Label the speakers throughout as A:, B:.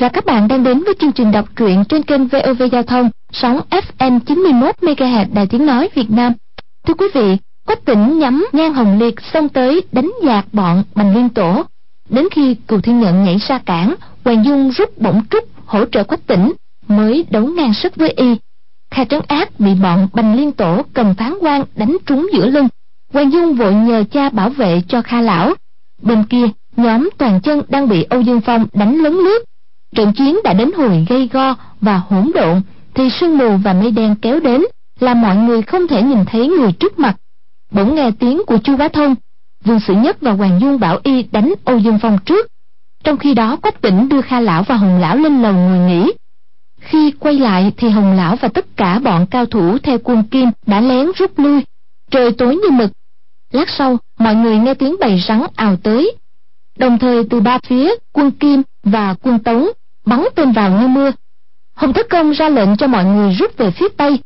A: và các bạn đang đến với chương trình đọc truyện trên kênh VOV Giao thông, sóng FM 91 MHz Đài Tiếng nói Việt Nam. Thưa quý vị, Quách Tỉnh nhắm nhan hồng liệt xông tới đánh dạt bọn Bành Liên Tổ. Đến khi Cù Thiên Nhận nhảy ra cản, Hoàng Dung rút bổng trúc hỗ trợ Quách Tỉnh mới đấu ngang sức với y. Kha Trấn Ác bị bọn Bành Liên Tổ cầm phán quan đánh trúng giữa lưng. Hoàng Dung vội nhờ cha bảo vệ cho Kha Lão. Bên kia, nhóm toàn chân đang bị Âu Dương Phong đánh lấn lướt. Trận chiến đã đến hồi gây go và hỗn độn, thì sương mù và mây đen kéo đến, làm mọi người không thể nhìn thấy người trước mặt. Bỗng nghe tiếng của Chu Bá Thông, Vương Sử Nhất và Hoàng Dung bảo y đánh Âu Dương Phong trước. Trong khi đó Quách Tỉnh đưa Kha Lão và Hồng Lão lên lầu ngồi nghỉ. Khi quay lại thì Hồng Lão và tất cả bọn cao thủ theo quân Kim đã lén rút lui. Trời tối như mực. Lát sau, mọi người nghe tiếng bầy rắn ào tới. Đồng thời từ ba phía, quân Kim và quân Tống bắn tên vào như mưa. Hồng Thất Công ra lệnh cho mọi người rút về phía Tây.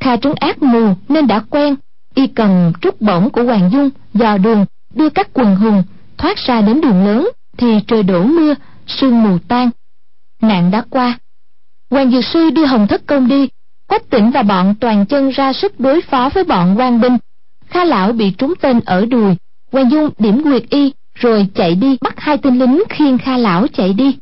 A: Kha trấn ác mù nên đã quen, y cầm trúc bổng của Hoàng Dung dò đường đưa các quần hùng thoát ra đến đường lớn thì trời đổ mưa, sương mù tan. Nạn đã qua. Hoàng Dược Sư đưa Hồng Thất Công đi, Quách Tỉnh và bọn toàn chân ra sức đối phó với bọn quan binh. Kha Lão bị trúng tên ở đùi, Hoàng Dung điểm nguyệt y, rồi chạy đi bắt hai tên lính khiêng Kha Lão chạy đi.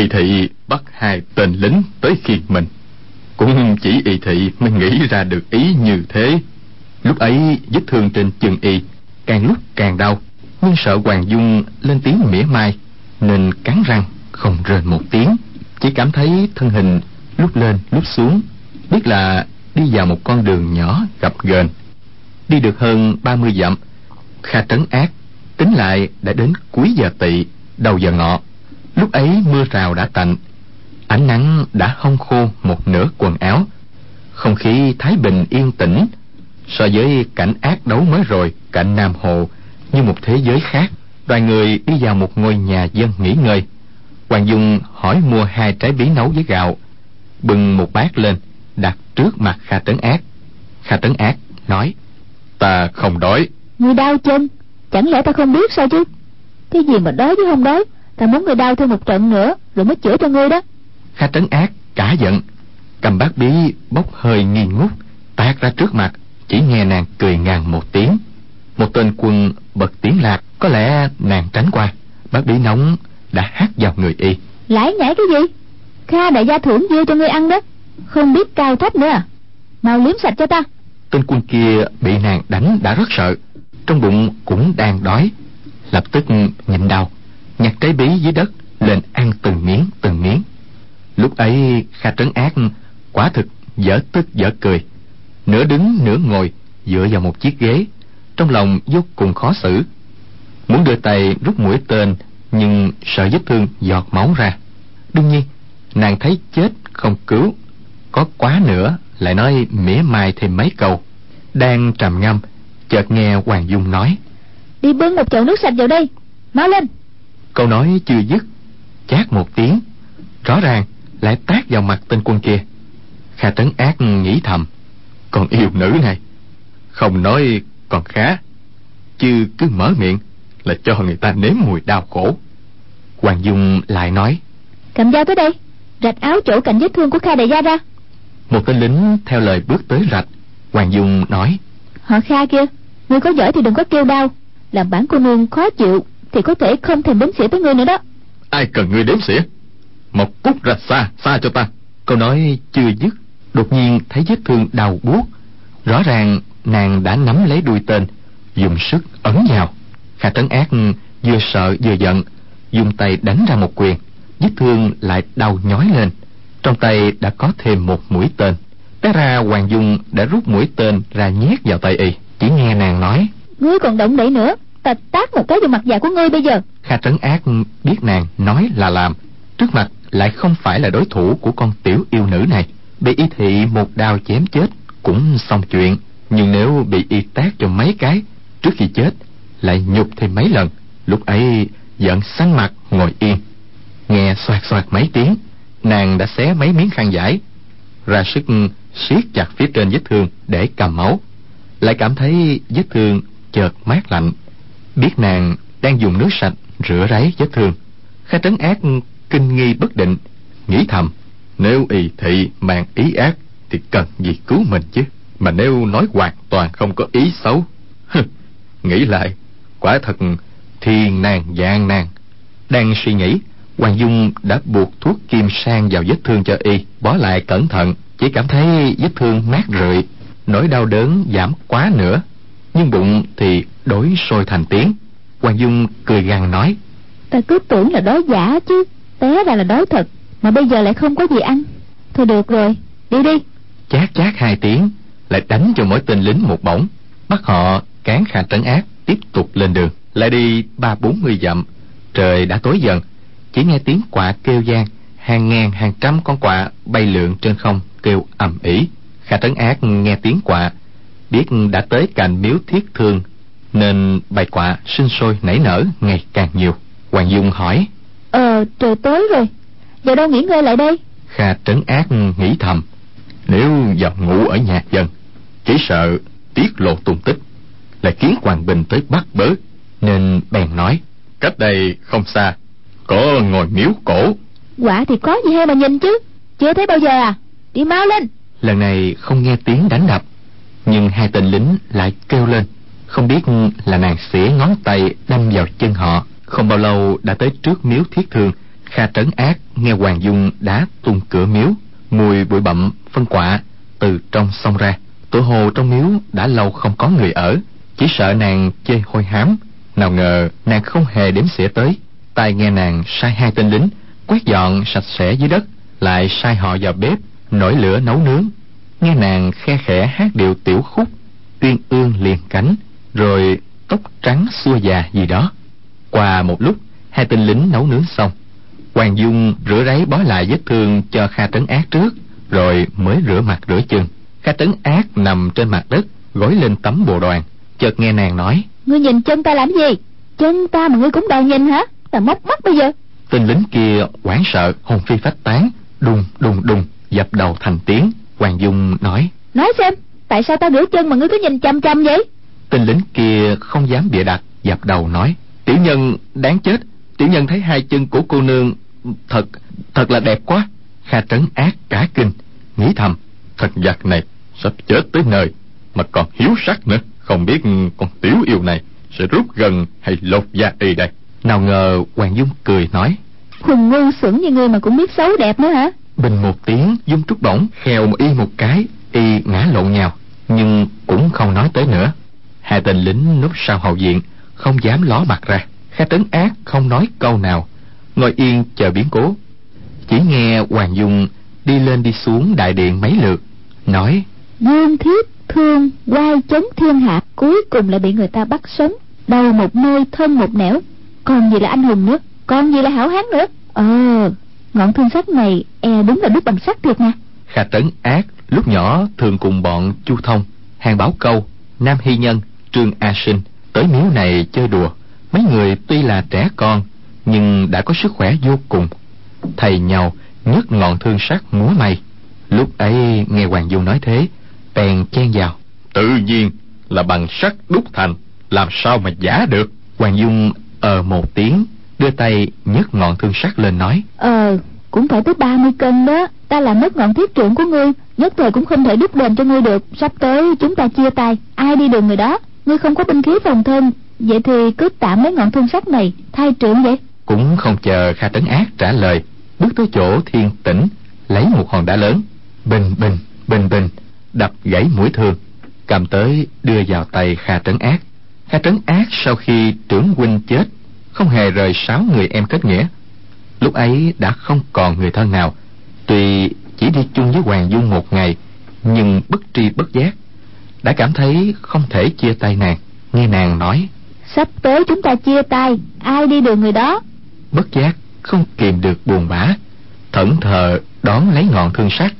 B: Y thị bắt hai tên lính tới khiên mình. Cũng chỉ y thị mới nghĩ ra được ý như thế. Lúc ấy vết thương trên chân y càng lúc càng đau, nhưng sợ hoàng dung lên tiếng mỉa mai, nên cắn răng không rên một tiếng. Chỉ cảm thấy thân hình lúc lên lúc xuống, biết là đi vào một con đường nhỏ gập ghềnh. Đi được hơn ba mươi dặm, kha trấn ác tính lại đã đến cuối giờ tỵ, đầu giờ ngọ lúc ấy mưa rào đã tạnh, ánh nắng đã hong khô một nửa quần áo. Không khí thái bình yên tĩnh, so với cảnh ác đấu mới rồi cạnh nam hồ, như một thế giới khác. Đoàn người đi vào một ngôi nhà dân nghỉ ngơi. Hoàng dung hỏi mua hai trái bí nấu với gạo. Bưng một bát lên, đặt trước mặt kha tấn ác. Kha tấn ác nói, ta không đói.
A: Người đau chân, chẳng lẽ ta không biết sao chứ? Cái gì mà đói chứ không đói? Ta muốn người đau thêm một trận nữa rồi mới chữa cho ngươi đó.
B: Kha trấn ác cả giận. Cầm bát bí bốc hơi nghi ngút tát ra trước mặt chỉ nghe nàng cười ngàn một tiếng. Một tên quân bật tiếng lạc có lẽ nàng tránh qua. Bát bí nóng đã hát vào người y.
A: Lãi nhảy cái gì? Kha đại gia thưởng dưa cho ngươi ăn đó. Không biết cao thấp nữa à? Mau liếm sạch cho ta.
B: Tên quân kia bị nàng đánh đã rất sợ. Trong bụng cũng đang đói. Lập tức nhịn đau nhặt trái bí dưới đất, lên ăn từng miếng từng miếng. Lúc ấy, kha trấn ác quả thực dở tức dở cười. Nửa đứng, nửa ngồi, dựa vào một chiếc ghế. Trong lòng vô cùng khó xử. Muốn đưa tay rút mũi tên, nhưng sợ vết thương giọt máu ra. Đương nhiên, nàng thấy chết không cứu. Có quá nữa, lại nói mỉa mai thêm mấy câu. Đang trầm ngâm, chợt nghe hoàng dung nói,
A: đi bưng một chậu nước sạch vào đây. Mau lên
B: câu nói chưa dứt chát một tiếng rõ ràng lại tát vào mặt tên quân kia. Kha trấn ác nghĩ thầm con yêu nữ này không nói còn khá chứ cứ mở miệng là cho người ta nếm mùi đau khổ. Hoàng dung lại nói
A: cầm dao tới đây rạch áo chỗ cạnh vết thương của kha đại gia ra.
B: Một tên lính theo lời bước tới rạch hoàng dung nói
A: họ kha kia ngươi có giỏi thì đừng có kêu đau làm bản cô nương khó chịu thì có thể không thèm đếm xỉa tới ngươi nữa đó.
B: Ai cần ngươi đếm xỉa? Một cút ra xa xa cho ta. Câu nói chưa dứt đột nhiên thấy vết thương đau buốt. Rõ ràng nàng đã nắm lấy đuôi tên dùng sức ấn vào. Kha tấn ác vừa sợ vừa giận dùng tay đánh ra một quyền vết thương lại đau nhói lên. Trong tay đã có thêm một mũi tên. Té ra hoàng dung đã rút mũi tên ra nhét vào tay y. Chỉ nghe nàng nói
A: ngươi còn động đậy nữa ta tát một cái vào mặt già của ngươi bây giờ.
B: Kha trấn ác biết nàng nói là làm. Trước mặt lại không phải là đối thủ của con tiểu yêu nữ này. Bị y thị một đao chém chết cũng xong chuyện. Nhưng nếu bị y tát cho mấy cái, trước khi chết lại nhục thêm mấy lần. Lúc ấy giận xanh mặt ngồi yên. Nghe xoạt xoạt mấy tiếng, nàng đã xé mấy miếng khăn giải ra sức siết chặt phía trên vết thương để cầm máu. Lại cảm thấy vết thương chợt mát lạnh biết nàng đang dùng nước sạch rửa ráy vết thương. Kha trấn ác kinh nghi bất định, nghĩ thầm, nếu y thị mang ý ác thì cần gì cứu mình chứ? Mà nếu nói hoàn toàn không có ý xấu nghĩ lại, quả thật thiên nàng dạng nàng đang suy nghĩ, hoàng dung đã buộc thuốc kim sang vào vết thương cho y bó lại cẩn thận, chỉ cảm thấy vết thương mát rượi, nỗi đau đớn giảm quá nữa. Nhưng bụng thì đối sôi thành tiếng. Hoàng dung cười gằn nói.
C: Ta cứ tưởng là đói giả chứ. Té ra là đói thật. Mà bây giờ lại không có gì ăn. Thôi được rồi. Đi đi.
B: Chát chát hai tiếng lại đánh cho mỗi tên lính một bổng. Bắt họ cán khà trấn ác tiếp tục lên đường. Lại đi ba bốn mươi dặm. Trời đã tối dần. Chỉ nghe tiếng quạ kêu gian. Hàng ngàn hàng trăm con quạ bay lượn trên không kêu ầm ĩ. Khà trấn ác nghe tiếng quạ. Biết đã tới cạnh miếu thiết thương nên bài quạ sinh sôi nảy nở ngày càng nhiều. Hoàng dung hỏi.
C: Ờ trời tối rồi. Giờ đâu nghỉ ngơi lại đây?
B: Kha trấn ác nghĩ thầm. Nếu vào ngủ ở nhà dân chỉ sợ tiết lộ tung tích lại khiến hoàng bình tới bắt bớ. Nên bèn nói cách đây không xa có ngồi miếu cổ.
C: Quả thì có gì hay mà nhìn chứ? Chưa thấy bao giờ à? Đi mau lên.
B: Lần này không nghe tiếng đánh đập nhưng hai tên lính lại kêu lên không biết là nàng xỉa ngón tay đâm vào chân họ. Không bao lâu đã tới trước miếu thiết thương kha trấn ác nghe hoàng dung đá tung cửa miếu. Mùi bụi bặm, phân quạ từ trong sông ra. Tổ hồ trong miếu đã lâu không có người ở. Chỉ sợ nàng chê hôi hám. Nào ngờ nàng không hề đếm xỉa tới. Tai nghe nàng sai hai tên lính, quét dọn sạch sẽ dưới đất, lại sai họ vào bếp, nổi lửa nấu nướng. Nghe nàng khe khẽ hát điệu tiểu khúc, tuyên ương liền cánh rồi tóc trắng xua già gì đó. Qua một lúc hai tên lính nấu nướng xong. Hoàng dung rửa ráy bó lại vết thương cho kha trấn ác trước rồi mới rửa mặt rửa chân. Kha trấn ác nằm trên mặt đất gối lên tấm bồ đoàn chợt nghe nàng nói.
C: Ngươi nhìn chân ta làm gì? Chân ta mà ngươi cũng đòi nhìn hả? Ta móc mắt bây giờ.
B: Tên lính kia hoảng sợ hồn phi phách tán đùng đùng đùng dập đầu thành tiếng. Hoàng dung nói.
C: Nói xem tại sao ta rửa chân mà ngươi cứ nhìn chăm chăm vậy
B: tên lính kia không dám bịa đặt dập đầu nói tiểu nhân đáng chết tiểu nhân thấy hai chân của cô nương thật thật là đẹp quá. Kha trấn ác cả kinh nghĩ thầm thật giặc này sắp chết tới nơi mà còn hiếu sắc nữa không biết con tiểu yêu này sẽ rút gần hay lột da y đây. Nào ngờ hoàng dung cười nói
C: hùng ngu xuẩn như ngươi mà cũng biết xấu đẹp nữa hả?
B: Bình một tiếng dung trúc bổng khèo y một cái y ngã lộn nhào nhưng cũng không nói tới nữa hai tên lính núp sau hậu viện không dám ló mặt ra. Kha trấn ác không nói câu nào. Ngồi yên chờ biến cố. Chỉ nghe hoàng dung đi lên đi xuống đại điện mấy lượt nói
C: dương thiếp thương quay chấn thiên hạ cuối cùng lại bị người ta bắt sống. Đầu một nơi thân một nẻo. Còn gì là anh hùng nữa? Còn gì là hảo hán nữa? Ờ ngọn thương sách này e đúng là đúc bằng sắt thiệt nè
B: kha trấn ác lúc nhỏ thường cùng bọn chu thông hàng bảo câu nam hy nhân trương a sinh tới miếu này chơi đùa. Mấy người tuy là trẻ con nhưng đã có sức khỏe vô cùng. Thầy nhau nhấc ngọn thương sắt múa may. Lúc ấy nghe hoàng dung nói thế bèn chen vào. Tự nhiên là bằng sắt đúc thành làm sao mà giả được? Hoàng dung ờ một tiếng đưa tay nhấc ngọn thương sắt lên nói.
C: Ờ cũng phải tới ba mươi cân đó ta làm mất ngọn thiết trưởng của ngươi nhất thời cũng không thể đúc đền cho ngươi được. Sắp tới chúng ta chia tay ai đi đường người đó ngươi không có binh khí phòng thân, vậy thì cứ tạm mấy ngọn thương sắt này thay trưởng vậy.
B: Cũng không chờ kha trấn ác trả lời, bước tới chỗ thiên tĩnh, lấy một hòn đá lớn, bình bình bình bình, đập gãy mũi thương, cầm tới đưa vào tay kha trấn ác. Kha trấn ác sau khi trưởng huynh chết, không hề rời sáu người em kết nghĩa. Lúc ấy đã không còn người thân nào, tuy chỉ đi chung với hoàng dung một ngày, nhưng bất tri bất giác đã cảm thấy không thể chia tay nàng nghe nàng nói.
C: Sắp tới chúng ta chia tay ai đi đường người đó?
B: Bất giác không kìm được buồn bã thẫn thờ đón lấy ngọn thương sắt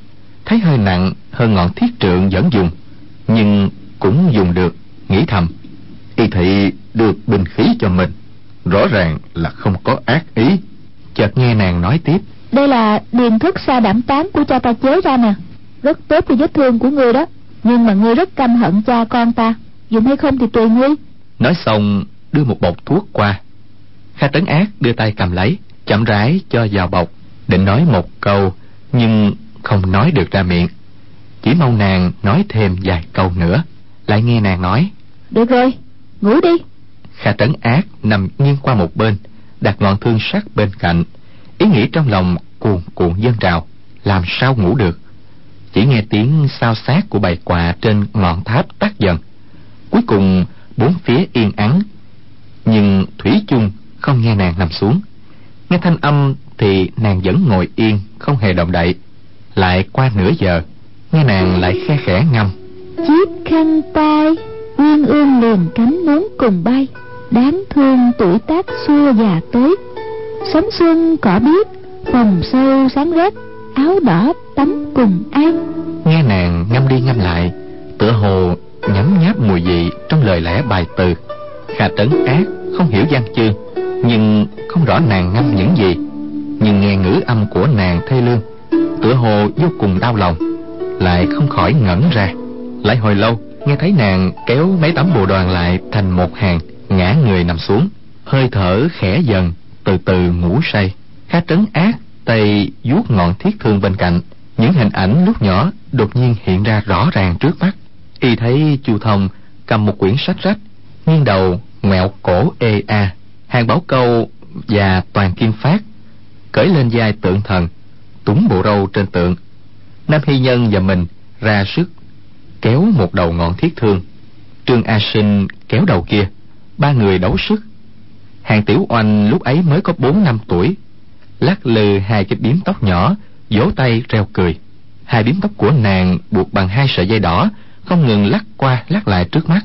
B: thấy hơi nặng hơn ngọn thiết trượng vẫn dùng nhưng cũng dùng được nghĩ thầm. Y thị được bình khí cho mình rõ ràng là không có ác ý. Chợt nghe nàng nói tiếp.
C: Đây là điềm thức sa đảm tán của cha ta chế ra nè rất tốt cho vết thương của ngươi đó nhưng mà ngươi rất căm hận cha con ta. Dùng hay không thì tùy ngươi.
B: Nói xong đưa một bọc thuốc qua. Kha tấn ác đưa tay cầm lấy chậm rãi cho vào bọc định nói một câu nhưng không nói được ra miệng. Chỉ mong nàng nói thêm vài câu nữa lại nghe nàng nói.
C: Được rồi ngủ đi.
B: Kha tấn ác nằm nghiêng qua một bên đặt ngọn thương sắt bên cạnh. Ý nghĩ trong lòng cuồn cuộn dâng trào làm sao ngủ được chỉ nghe tiếng sao xác của bài quà trên ngọn tháp tắt dần. Cuối cùng, bốn phía yên ắng, nhưng thủy chung không nghe nàng nằm xuống. Nghe thanh âm thì nàng vẫn ngồi yên, không hề động đậy. Lại qua nửa giờ, nghe nàng lại khe khẽ ngâm.
C: Chiếc khăn tay uyên ương liền cánh muốn cùng bay, đáng thương tuổi tác xưa già tới. Sống xuân cỏ biết phòng sâu sáng rét áo đỏ tắm cùng ai
B: nghe nàng ngâm đi ngâm lại, tựa hồ nhấm nháp mùi vị trong lời lẽ bài từ. Kha trấn ác, không hiểu văn chương nhưng không rõ nàng ngâm những gì. Nhưng nghe ngữ âm của nàng thê lương, tựa hồ vô cùng đau lòng, lại không khỏi ngẩn ra. Lại hồi lâu, nghe thấy nàng kéo mấy tấm bồ đoàn lại thành một hàng, ngã người nằm xuống. Hơi thở khẽ dần, từ từ ngủ say. Khá trấn ác tay vuốt ngọn thiết thương bên cạnh, những hình ảnh lúc nhỏ đột nhiên hiện ra rõ ràng trước mắt. Y thấy chu thông cầm một quyển sách rách, nghiêng đầu ngoẹo cổ ê a, hàng bảo câu và toàn kim phát, cởi lên vai tượng thần, túng bộ râu trên tượng. Nam hy nhân và mình ra sức kéo một đầu ngọn thiết thương. Trương a sinh kéo đầu kia, ba người đấu sức. Hàng tiểu oanh lúc ấy mới có bốn năm tuổi lắc lư hai cái biếm tóc nhỏ, vỗ tay reo cười. Hai biếm tóc của nàng buộc bằng hai sợi dây đỏ, không ngừng lắc qua lắc lại trước mắt.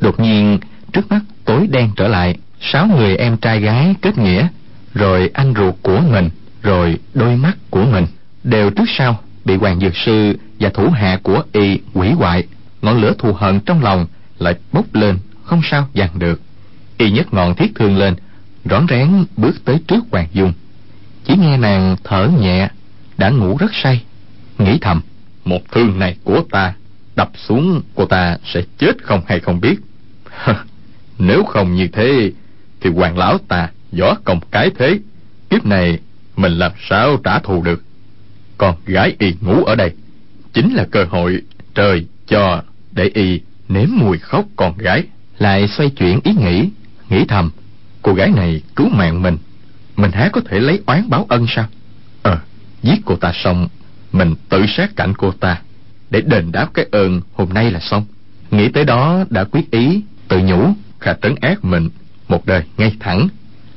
B: Đột nhiên, trước mắt tối đen trở lại, sáu người em trai gái kết nghĩa, rồi anh ruột của mình, rồi đôi mắt của mình, đều trước sau, bị hoàng dược sư và thủ hạ của y quỷ hoại. Ngọn lửa thù hận trong lòng lại bốc lên, không sao dằn được. Y nhấc ngọn thiết thương lên, rón rén bước tới trước hoàng dung chỉ nghe nàng thở nhẹ, đã ngủ rất say. Nghĩ thầm, một thương này của ta, đập xuống cô ta sẽ chết không hay không biết. Nếu không như thế, thì hoàng lão ta võ công cái thế. Kiếp này mình làm sao trả thù được? Còn gái y ngủ ở đây, chính là cơ hội trời cho để y nếm mùi khóc con gái. Lại xoay chuyển ý nghĩ nghĩ thầm, cô gái này cứu mạng mình mình há có thể lấy oán báo ân sao? Ờ giết cô ta xong, mình tự sát cạnh cô ta. Để đền đáp cái ơn hôm nay là xong. Nghĩ tới đó đã quyết ý, tự nhủ, khả trấn ác mình, một đời ngay thẳng.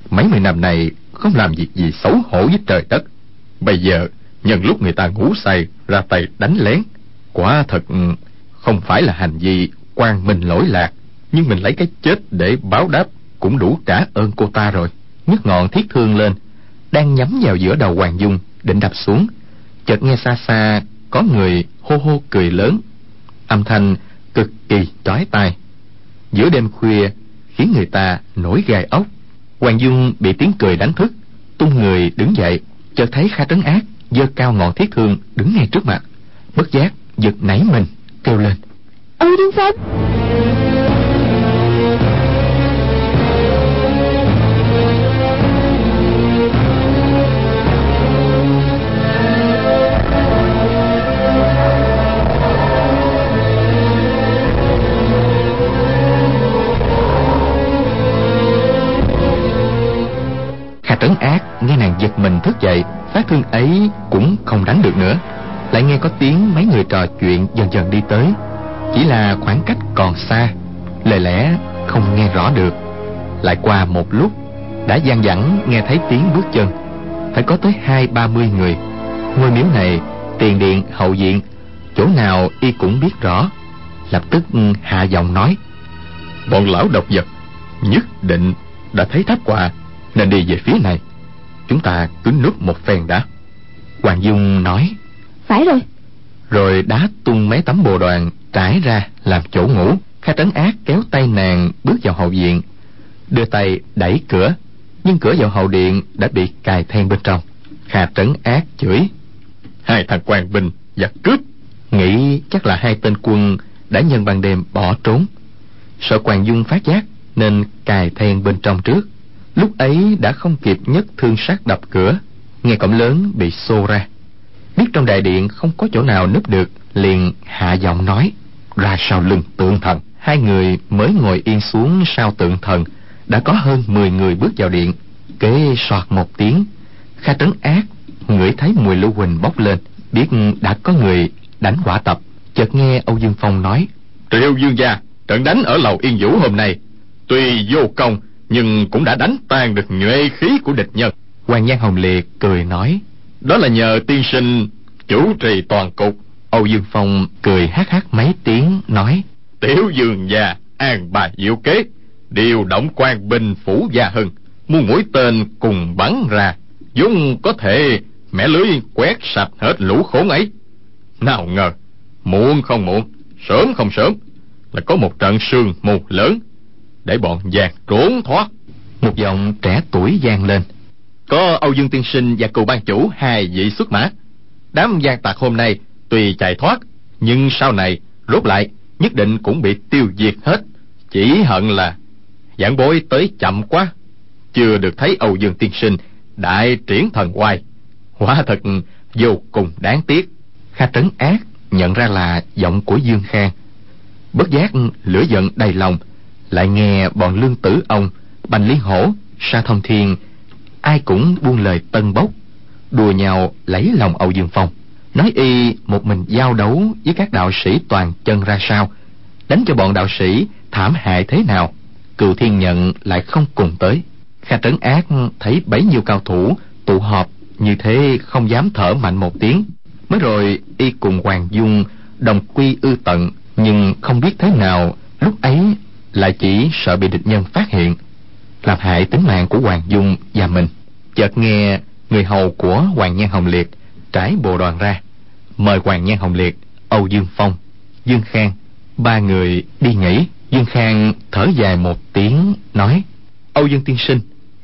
B: Mấy mươi năm này không làm việc gì xấu hổ với trời đất. Bây giờ, nhân lúc người ta ngủ say, ra tay đánh lén. Quả thật, không phải là hành vi quan mình lỗi lạc, nhưng mình lấy cái chết để báo đáp cũng đủ trả ơn cô ta rồi nhấc ngọn thiết thương lên, đang nhắm vào giữa đầu hoàng dung, định đập xuống. Chợt nghe xa xa có người hô hô cười lớn. Âm thanh cực kỳ trói tai. Giữa đêm khuya, khiến người ta nổi gai ốc. Hoàng dung bị tiếng cười đánh thức, tung người đứng dậy, chợt thấy kha trấn ác giơ cao ngọn thiết thương đứng ngay trước mặt. Bất giác giật nảy mình, kêu lên.
C: Ôi điên phong
B: thức dậy, phát thương ấy cũng không đánh được nữa. Lại nghe có tiếng mấy người trò chuyện dần dần đi tới. Chỉ là khoảng cách còn xa, lời lẽ không nghe rõ được. Lại qua một lúc, đã gian dẳng nghe thấy tiếng bước chân. Phải có tới hai, ba mươi người. Ngôi miếu này, tiền điện, hậu diện chỗ nào y cũng biết rõ. Lập tức hạ giọng nói, bọn lão độc vật, nhất định đã thấy tháp quà, nên đi về phía này chúng ta cứ núp một phen đã. Hoàng dung nói
C: phải rồi.
B: Rồi đá tung mấy tấm bồ đoàn trải ra làm chỗ ngủ. Kha trấn ác kéo tay nàng bước vào hậu viện. Đưa tay đẩy cửa nhưng cửa vào hậu điện đã bị cài then bên trong. Kha trấn ác chửi hai thằng quan binh và cướp. Nghĩ chắc là hai tên quân đã nhân ban đêm bỏ trốn. Sợ Hoàng Dung phát giác nên cài then bên trong trước. Lúc ấy đã không kịp nhất thương sát đập cửa, nghe cổng lớn bị xô ra. Biết trong đại điện không có chỗ nào núp được, liền hạ giọng nói, ra sau lưng tượng thần. Hai người mới ngồi yên xuống sau tượng thần, đã có hơn mười người bước vào điện. Kế soạt một tiếng, Kha trấn ác, ngửi thấy mùi lưu huỳnh bốc lên, biết đã có người đánh quả tập. Chợt nghe Âu Dương Phong nói, Triệu Dương gia, trận đánh ở lầu Yên Vũ hôm nay tuy vô công nhưng cũng đã đánh tan được nhuệ khí của địch nhân. Hoàng Nhan Hồng Liệt cười nói đó là nhờ tiên sinh chủ trì toàn cục. Âu Dương Phong cười hát hát mấy tiếng nói tiểu dương già an bài diệu kế điều động quan binh phủ gia hưng muôn mũi tên cùng bắn ra vốn có thể mẹ lưới quét sạch hết lũ khốn ấy. Nào ngờ muộn không muộn sớm không sớm là có một trận sương mù lớn để bọn giang trốn thoát. Một giọng trẻ tuổi vang lên. Có âu dương tiên sinh và cựu ban chủ hai vị xuất mã. Đám giang tặc hôm nay tuy chạy thoát nhưng sau này rốt lại nhất định cũng bị tiêu diệt hết. Chỉ hận là giảng bối tới chậm quá chưa được thấy âu dương tiên sinh đại triển thần oai. Quả thật vô cùng đáng tiếc. Kha trấn ác nhận ra là giọng của dương khang. Bất giác lửa giận đầy lòng lại nghe bọn lương tử ông, bành lý hổ, sa thông thiên, ai cũng buông lời tân bốc. Đùa nhau lấy lòng âu dương phong, nói y một mình giao đấu với các đạo sĩ toàn chân ra sao, đánh cho bọn đạo sĩ thảm hại thế nào, cựu thiên nhận lại không cùng tới. Kha trấn ác thấy bấy nhiêu cao thủ tụ họp, như thế không dám thở mạnh một tiếng. Mới rồi y cùng hoàng dung đồng quy ư tận, nhưng không biết thế nào, lúc ấy lại chỉ sợ bị địch nhân phát hiện. Làm hại tính mạng của hoàng dung và mình. Chợt nghe người hầu của hoàng nhan hồng liệt trải bộ đoàn ra. Mời hoàng nhan hồng liệt, âu dương phong, dương khang, ba người đi nghỉ dương khang thở dài một tiếng, nói, âu dương tiên sinh,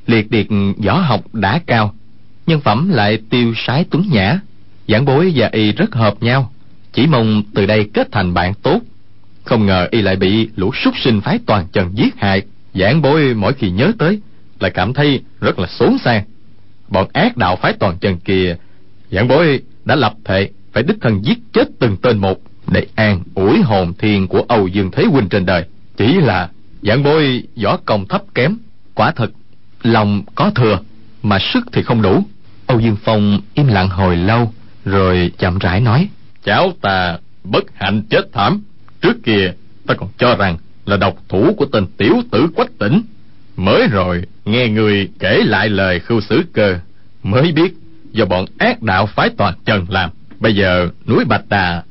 B: liệt điệt võ học đã cao, nhân phẩm lại tiêu sái tuấn nhã. Giảng bối và y rất hợp nhau, chỉ mong từ đây kết thành bạn tốt không ngờ y lại bị lũ súc sinh phái toàn trần giết hại. Giảng bối mỗi khi nhớ tới lại cảm thấy rất là xốn sang bọn ác đạo phái toàn trần kia, giảng bối đã lập thệ phải đích thân giết chết từng tên một để an ủi hồn thiền của âu dương thế huynh trên đời. Chỉ là giảng bối võ công thấp kém quả thật lòng có thừa mà sức thì không đủ. Âu dương phong im lặng hồi lâu rồi chậm rãi nói cháu ta bất hạnh chết thảm trước kia ta còn cho rằng là độc thủ của tên tiểu tử quách tỉnh mới rồi nghe người kể lại lời khưu xử cơ mới biết do bọn ác đạo phái toàn trần làm. Bây giờ núi bạch đà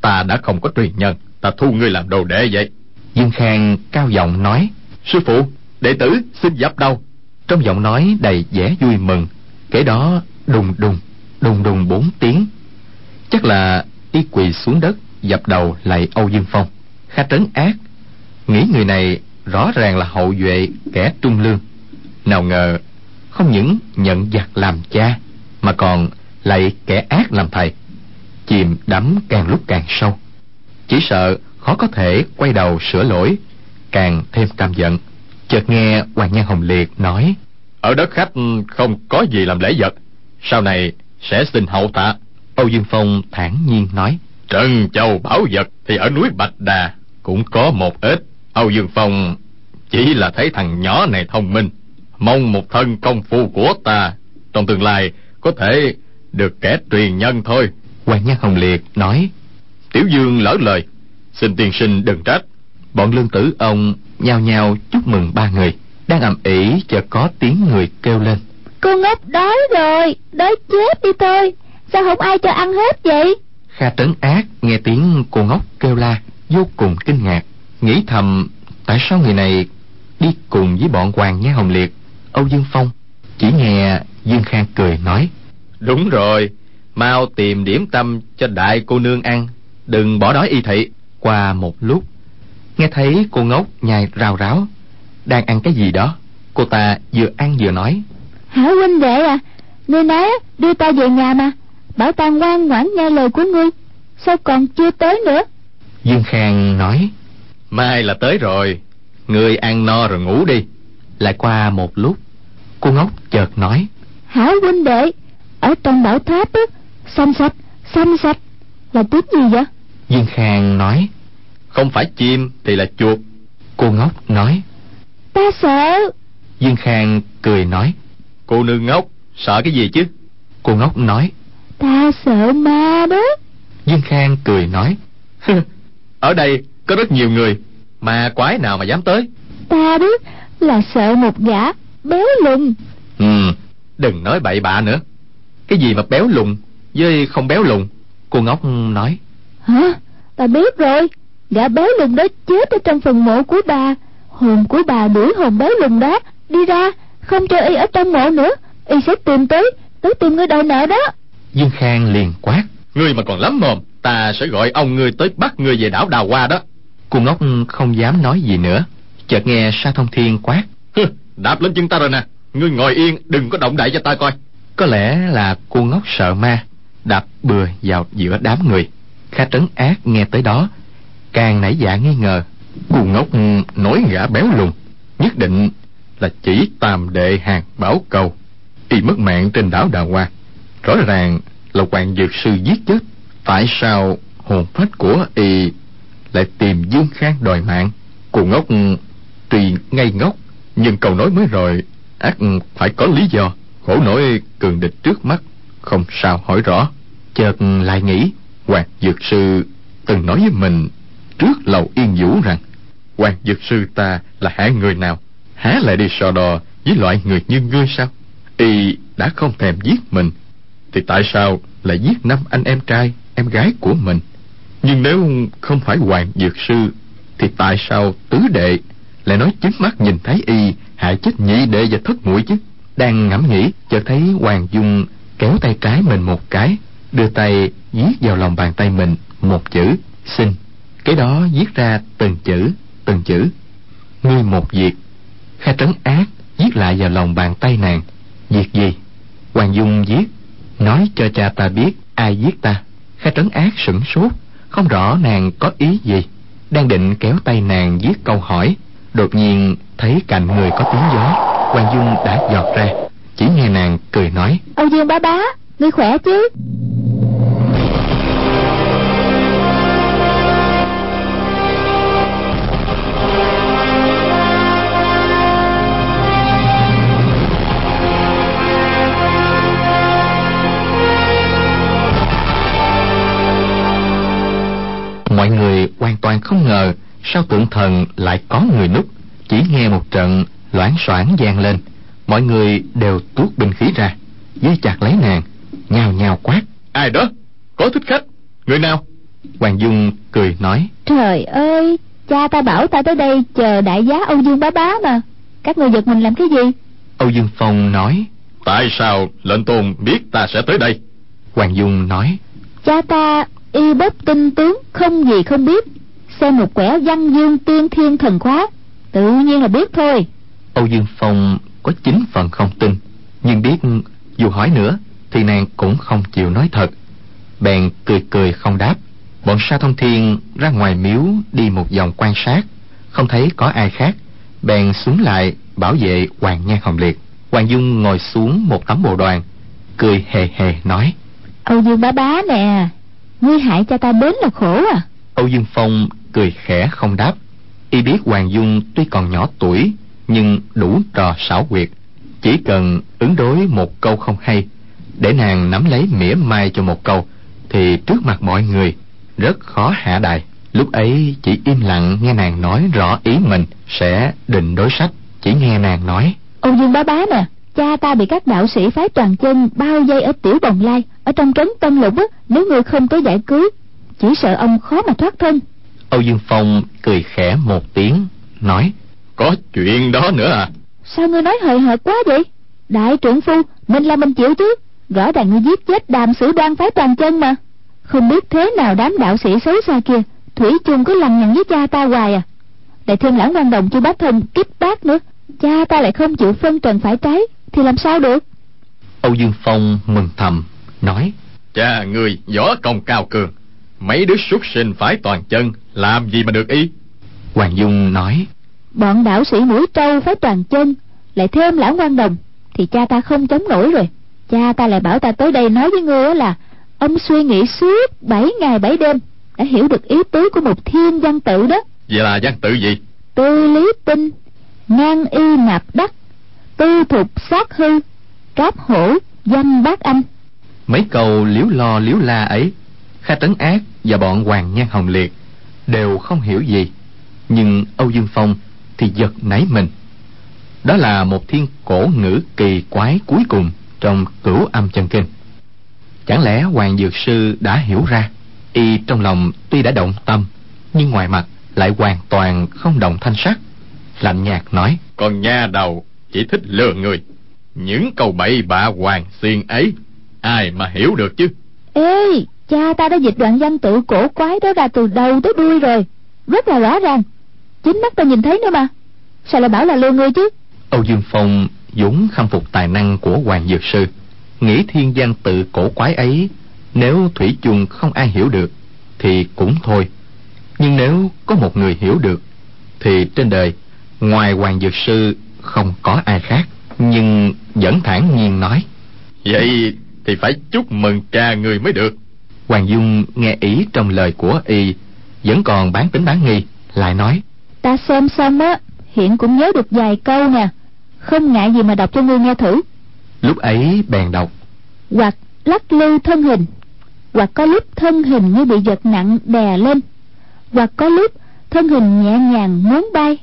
B: ta đã không có truyền nhân ta thu ngươi làm đồ đệ vậy. Dương khang cao giọng nói sư phụ đệ tử xin dập đầu. Trong giọng nói đầy vẻ vui mừng kể đó đùng đùng đùng đùng bốn tiếng. Chắc là y quỳ xuống đất dập đầu lại âu dương phong. Kha trấn ác. Nghĩ người này rõ ràng là hậu duệ kẻ trung lương. Nào ngờ không những nhận giặc làm cha mà còn lại kẻ ác làm thầy. Chìm đắm càng lúc càng sâu. Chỉ sợ khó có thể quay đầu sửa lỗi càng thêm căm giận. Chợt nghe hoàng nhan hồng liệt nói ở đất khách không có gì làm lễ vật. Sau này sẽ xin hậu tạ. Âu dương phong thản nhiên nói trân châu bảo vật thì ở núi bạch đà cũng có một ít. Âu dương phong chỉ là thấy thằng nhỏ này thông minh mong một thân công phu của ta trong tương lai có thể được kẻ truyền nhân thôi. Hoàng nhan hồng liệt nói tiểu dương lỡ lời xin tiên sinh đừng trách. Bọn lương tử ông nhao nhao chúc mừng ba người đang ầm ĩ chợt có tiếng người kêu lên.
C: Cô ngốc đói rồi đói chết đi thôi. Sao không ai cho ăn hết vậy
B: kha trấn ác nghe tiếng cô ngốc kêu la vô cùng kinh ngạc nghĩ thầm tại sao người này đi cùng với bọn hoàng nha hồng liệt âu dương phong? Chỉ nghe dương khang cười nói đúng rồi mau tìm điểm tâm cho đại cô nương ăn đừng bỏ đói y thị. Qua một lúc nghe thấy cô ngốc nhai rào ráo đang ăn cái gì đó cô ta vừa ăn vừa nói
C: hả huynh đệ à ngươi nói đưa ta về nhà mà bảo ta ngoan ngoãn nghe lời của ngươi sao còn chưa tới nữa?
B: Dương khang nói mai là tới rồi ngươi ăn no rồi ngủ đi. Lại qua một lúc cô ngốc chợt nói
C: hả huynh đệ ở trong bảo tháp á xanh sạch xanh sạch là tiếng gì vậy?
B: Dương khang nói không phải chim thì là chuột. Cô ngốc nói
C: ta sợ.
B: Dương khang cười nói cô nương ngốc sợ cái gì chứ? Cô ngốc nói
C: ta sợ ma đó.
B: Dương khang cười nói ở đây có rất nhiều người mà quái nào mà dám tới?
C: Ta biết là sợ một gã béo lùn.
B: Ừ đừng nói bậy bạ nữa. Cái gì mà béo lùn với không béo lùn? Cô ngốc nói.
C: Hả? Ta biết rồi. Gã béo lùn đó chết ở trong phần mộ của bà. Hồn của bà đuổi hồn béo lùn đó. Đi ra không cho y ở trong mộ nữa. Y sẽ tìm tới tới tìm người đòi nợ đó
B: dương khang liền quát. Ngươi mà còn lắm mồm ta sẽ gọi ông ngươi tới bắt ngươi về đảo đào hoa đó. Cô ngốc không dám nói gì nữa. Chợt nghe sa thông thiên quát. Đạp lên chân ta rồi nè. Ngươi ngồi yên đừng có động đậy cho ta coi. Có lẽ là cô ngốc sợ ma đạp bừa vào giữa đám người. Kha trấn ác nghe tới đó càng nảy dạ nghi ngờ. Cô ngốc nói gã béo lùn nhất định là chỉ tam đệ hàng bảo cầu y mất mạng trên đảo đào hoa rõ ràng là hoàng dược sư giết chết, tại sao hồn phách của y lại tìm dương khang đòi mạng? Cô ngốc, tuy ngây ngốc, nhưng câu nói mới rồi, ác phải có lý do. Khổ nổi cường địch trước mắt, không sao hỏi rõ. Chợt lại nghĩ, hoàng dược sư từng nói với mình trước lầu yên vũ rằng, hoàng dược sư ta là hạng người nào? Há lại đi so đo với loại người như ngươi sao? Y đã không thèm giết mình thì tại sao lại giết năm anh em trai, em gái của mình? Nhưng nếu không phải hoàng dược sư, thì tại sao tứ đệ lại nói chính mắt nhìn thấy y, hại chết nhị đệ và thất muội chứ? Đang ngẫm nghĩ, chợt thấy hoàng dung kéo tay trái mình một cái, đưa tay viết vào lòng bàn tay mình một chữ, xin. Cái đó viết ra từng chữ từng chữ. Ngươi một việc kha trấn ác viết lại vào lòng bàn tay nàng. Việc gì? Hoàng dung viết nói cho cha ta biết ai giết ta. Kha trấn ác sửng sốt, không rõ nàng có ý gì. Đang định kéo tay nàng viết câu hỏi, đột nhiên thấy cạnh người có tiếng gió. Quan dung đã giọt ra, chỉ nghe nàng cười nói.
C: Âu dương bá bá, ngươi khỏe chứ?
B: Sau tượng thần lại có người núp chỉ nghe một trận loảng xoảng vang lên. Mọi người đều tuốt binh khí ra dây chặt lấy nàng nhào nhào quát. Ai đó? Có thích khách? Người nào? Hoàng dung cười nói.
C: Trời ơi cha ta bảo ta tới đây chờ đại giá âu dương bá bá mà. Các người giật mình làm cái gì?
B: Âu dương phong nói. Tại sao lệnh tôn biết ta sẽ tới đây? Hoàng dung nói.
C: Cha ta y bóp tinh tướng không gì không biết xem một quẻ văn dương tiên thiên thần khóa. Tự nhiên là biết thôi.
B: Âu dương phong có chín phần không tin nhưng biết dù hỏi nữa thì nàng cũng không chịu nói thật. Bèn cười cười không đáp. Bọn sa thông thiên ra ngoài miếu đi một vòng quan sát không thấy có ai khác. Bèn xuống lại bảo vệ hoàng nhan hồng liệt. Hoàng dung ngồi xuống một tấm bộ đoàn cười hề hề nói
C: âu dương bá bá nè ngươi hại cha ta đến là khổ à.
B: Âu dương phong cười khẽ không đáp. Y biết hoàng dung tuy còn nhỏ tuổi, nhưng đủ trò xảo quyệt. Chỉ cần ứng đối một câu không hay, để nàng nắm lấy mỉa mai cho một câu, thì trước mặt mọi người rất khó hạ đài. Lúc ấy chỉ im lặng nghe nàng nói rõ ý mình sẽ định đối sách, chỉ nghe nàng nói.
C: Ông dương bá bá nè, cha ta bị các đạo sĩ phái toàn chân bao dây ở tiểu bồng lai, ở trong trấn tân lục á, nếu người không tới giải cứu, chỉ sợ ông khó mà thoát thân
B: âu dương phong cười khẽ một tiếng nói có chuyện đó nữa à?
C: Sao ngươi nói hời hợt quá vậy? Đại trưởng phu mình là mình chịu chứ. Rõ ràng ngươi giết chết đàm sử đoan phái toàn chân mà. Không biết thế nào đám đạo sĩ xấu xa kia thủy chung cứ lằng nhằng với cha ta hoài à? Lại thêm lãng quan đồng chu bá thân kích bác nữa cha ta lại không chịu phân trần phải trái thì làm sao được?
B: Âu dương phong mừng thầm nói cha người võ công cao cường mấy đứa xuất sinh phải toàn chân làm gì mà được ý hoàng dung nói
C: bọn đạo sĩ mũi trâu phải toàn chân lại thêm lãng quan đồng thì cha ta không chống nổi rồi. Cha ta lại bảo ta tới đây nói với ngươi là ông suy nghĩ suốt bảy ngày bảy đêm đã hiểu được ý tứ của một thiên văn tự đó.
B: Vậy là văn tự gì?
C: Tư lý tinh ngang y nạp đắc tư thục sát hư cáp hổ danh bác anh.
B: Mấy câu liếu lo liếu la ấy kha tấn ác và bọn hoàng nhan hồng liệt đều không hiểu gì nhưng âu dương phong thì giật nảy mình. Đó là một thiên cổ ngữ kỳ quái cuối cùng trong cửu âm chân kinh. Chẳng lẽ hoàng dược sư đã hiểu ra y trong lòng tuy đã động tâm nhưng ngoài mặt lại hoàn toàn không động thanh sắc? Lạnh nhạt nói còn nha đầu chỉ thích lừa người. Những câu bậy bạ hoàng xiên ấy ai mà hiểu được chứ?
C: Ê cha ta đã dịch đoạn văn tự cổ quái đó ra từ đầu tới đuôi rồi. Rất là rõ ràng. Chính mắt ta nhìn thấy nữa mà. Sao lại bảo là lừa người chứ?
B: Âu dương phong vốn khâm phục tài năng của hoàng dược sư. Nghĩ thiên văn tự cổ quái ấy nếu thủy chung không ai hiểu được thì cũng thôi. Nhưng nếu có một người hiểu được thì trên đời ngoài hoàng dược sư không có ai khác. Nhưng vẫn thản nhiên nói. Vậy thì phải chúc mừng cha người mới được hoàng dung nghe ý trong lời của y vẫn còn bán tính bán nghi lại nói.
C: Ta xem xong á hiện cũng nhớ được vài câu nè. Không ngại gì mà đọc cho ngươi nghe thử.
B: Lúc ấy bèn đọc.
C: Hoặc lắc lư thân hình hoặc có lúc thân hình như bị giật nặng đè lên hoặc có lúc thân hình nhẹ nhàng muốn bay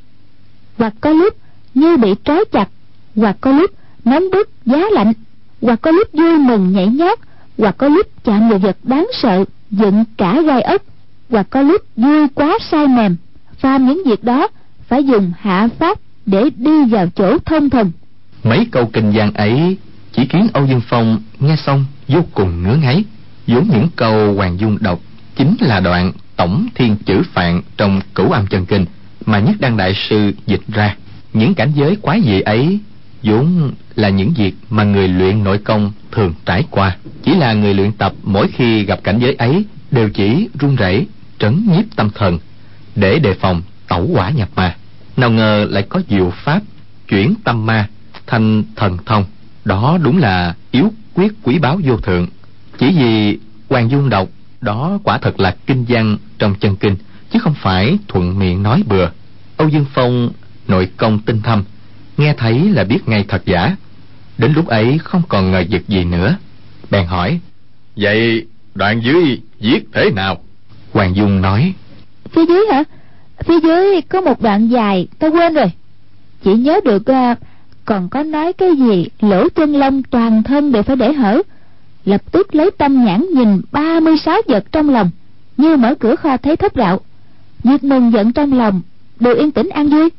C: hoặc có lúc như bị trói chặt hoặc có lúc nóng bức giá lạnh hoặc có lúc vui mừng nhảy nhót hoặc có lúc chạm vào vật đáng sợ, dựng cả gai ốc. Hoặc có lúc vui quá sai mềm phàm những việc đó, phải dùng hạ pháp để đi vào chỗ thông thần.
B: Mấy câu kinh giang ấy chỉ khiến âu dương phong nghe xong vô cùng ngứa ngáy vốn những câu hoàng dung đọc chính là đoạn tổng thiên chữ phạn trong cửu âm chân kinh mà nhất đăng đại sư dịch ra. Những cảnh giới quái dị ấy vốn là những việc mà người luyện nội công thường trải qua. Chỉ là người luyện tập mỗi khi gặp cảnh giới ấy đều chỉ run rẩy, trấn nhiếp tâm thần để đề phòng tẩu quả nhập ma. Nào ngờ lại có diệu pháp chuyển tâm ma thành thần thông. Đó đúng là yếu quyết quý báu vô thượng. Chỉ vì hoàng dung đọc, đó quả thật là kinh văn trong chân kinh, chứ không phải thuận miệng nói bừa. Âu dương phong nội công tinh thâm nghe thấy là biết ngay thật giả. Đến lúc ấy không còn ngờ vực gì nữa. Bèn hỏi vậy đoạn dưới viết thế nào? Hoàng dung nói
C: phía dưới hả? Phía dưới có một đoạn dài ta quên rồi. Chỉ nhớ được uh, còn có nói cái gì lỗ chân lông toàn thân đều phải để hở. Lập tức lấy tâm nhãn nhìn ba mươi sáu vật trong lòng như mở cửa kho thấy thất rạo việc mừng giận trong lòng đều yên tĩnh an vui.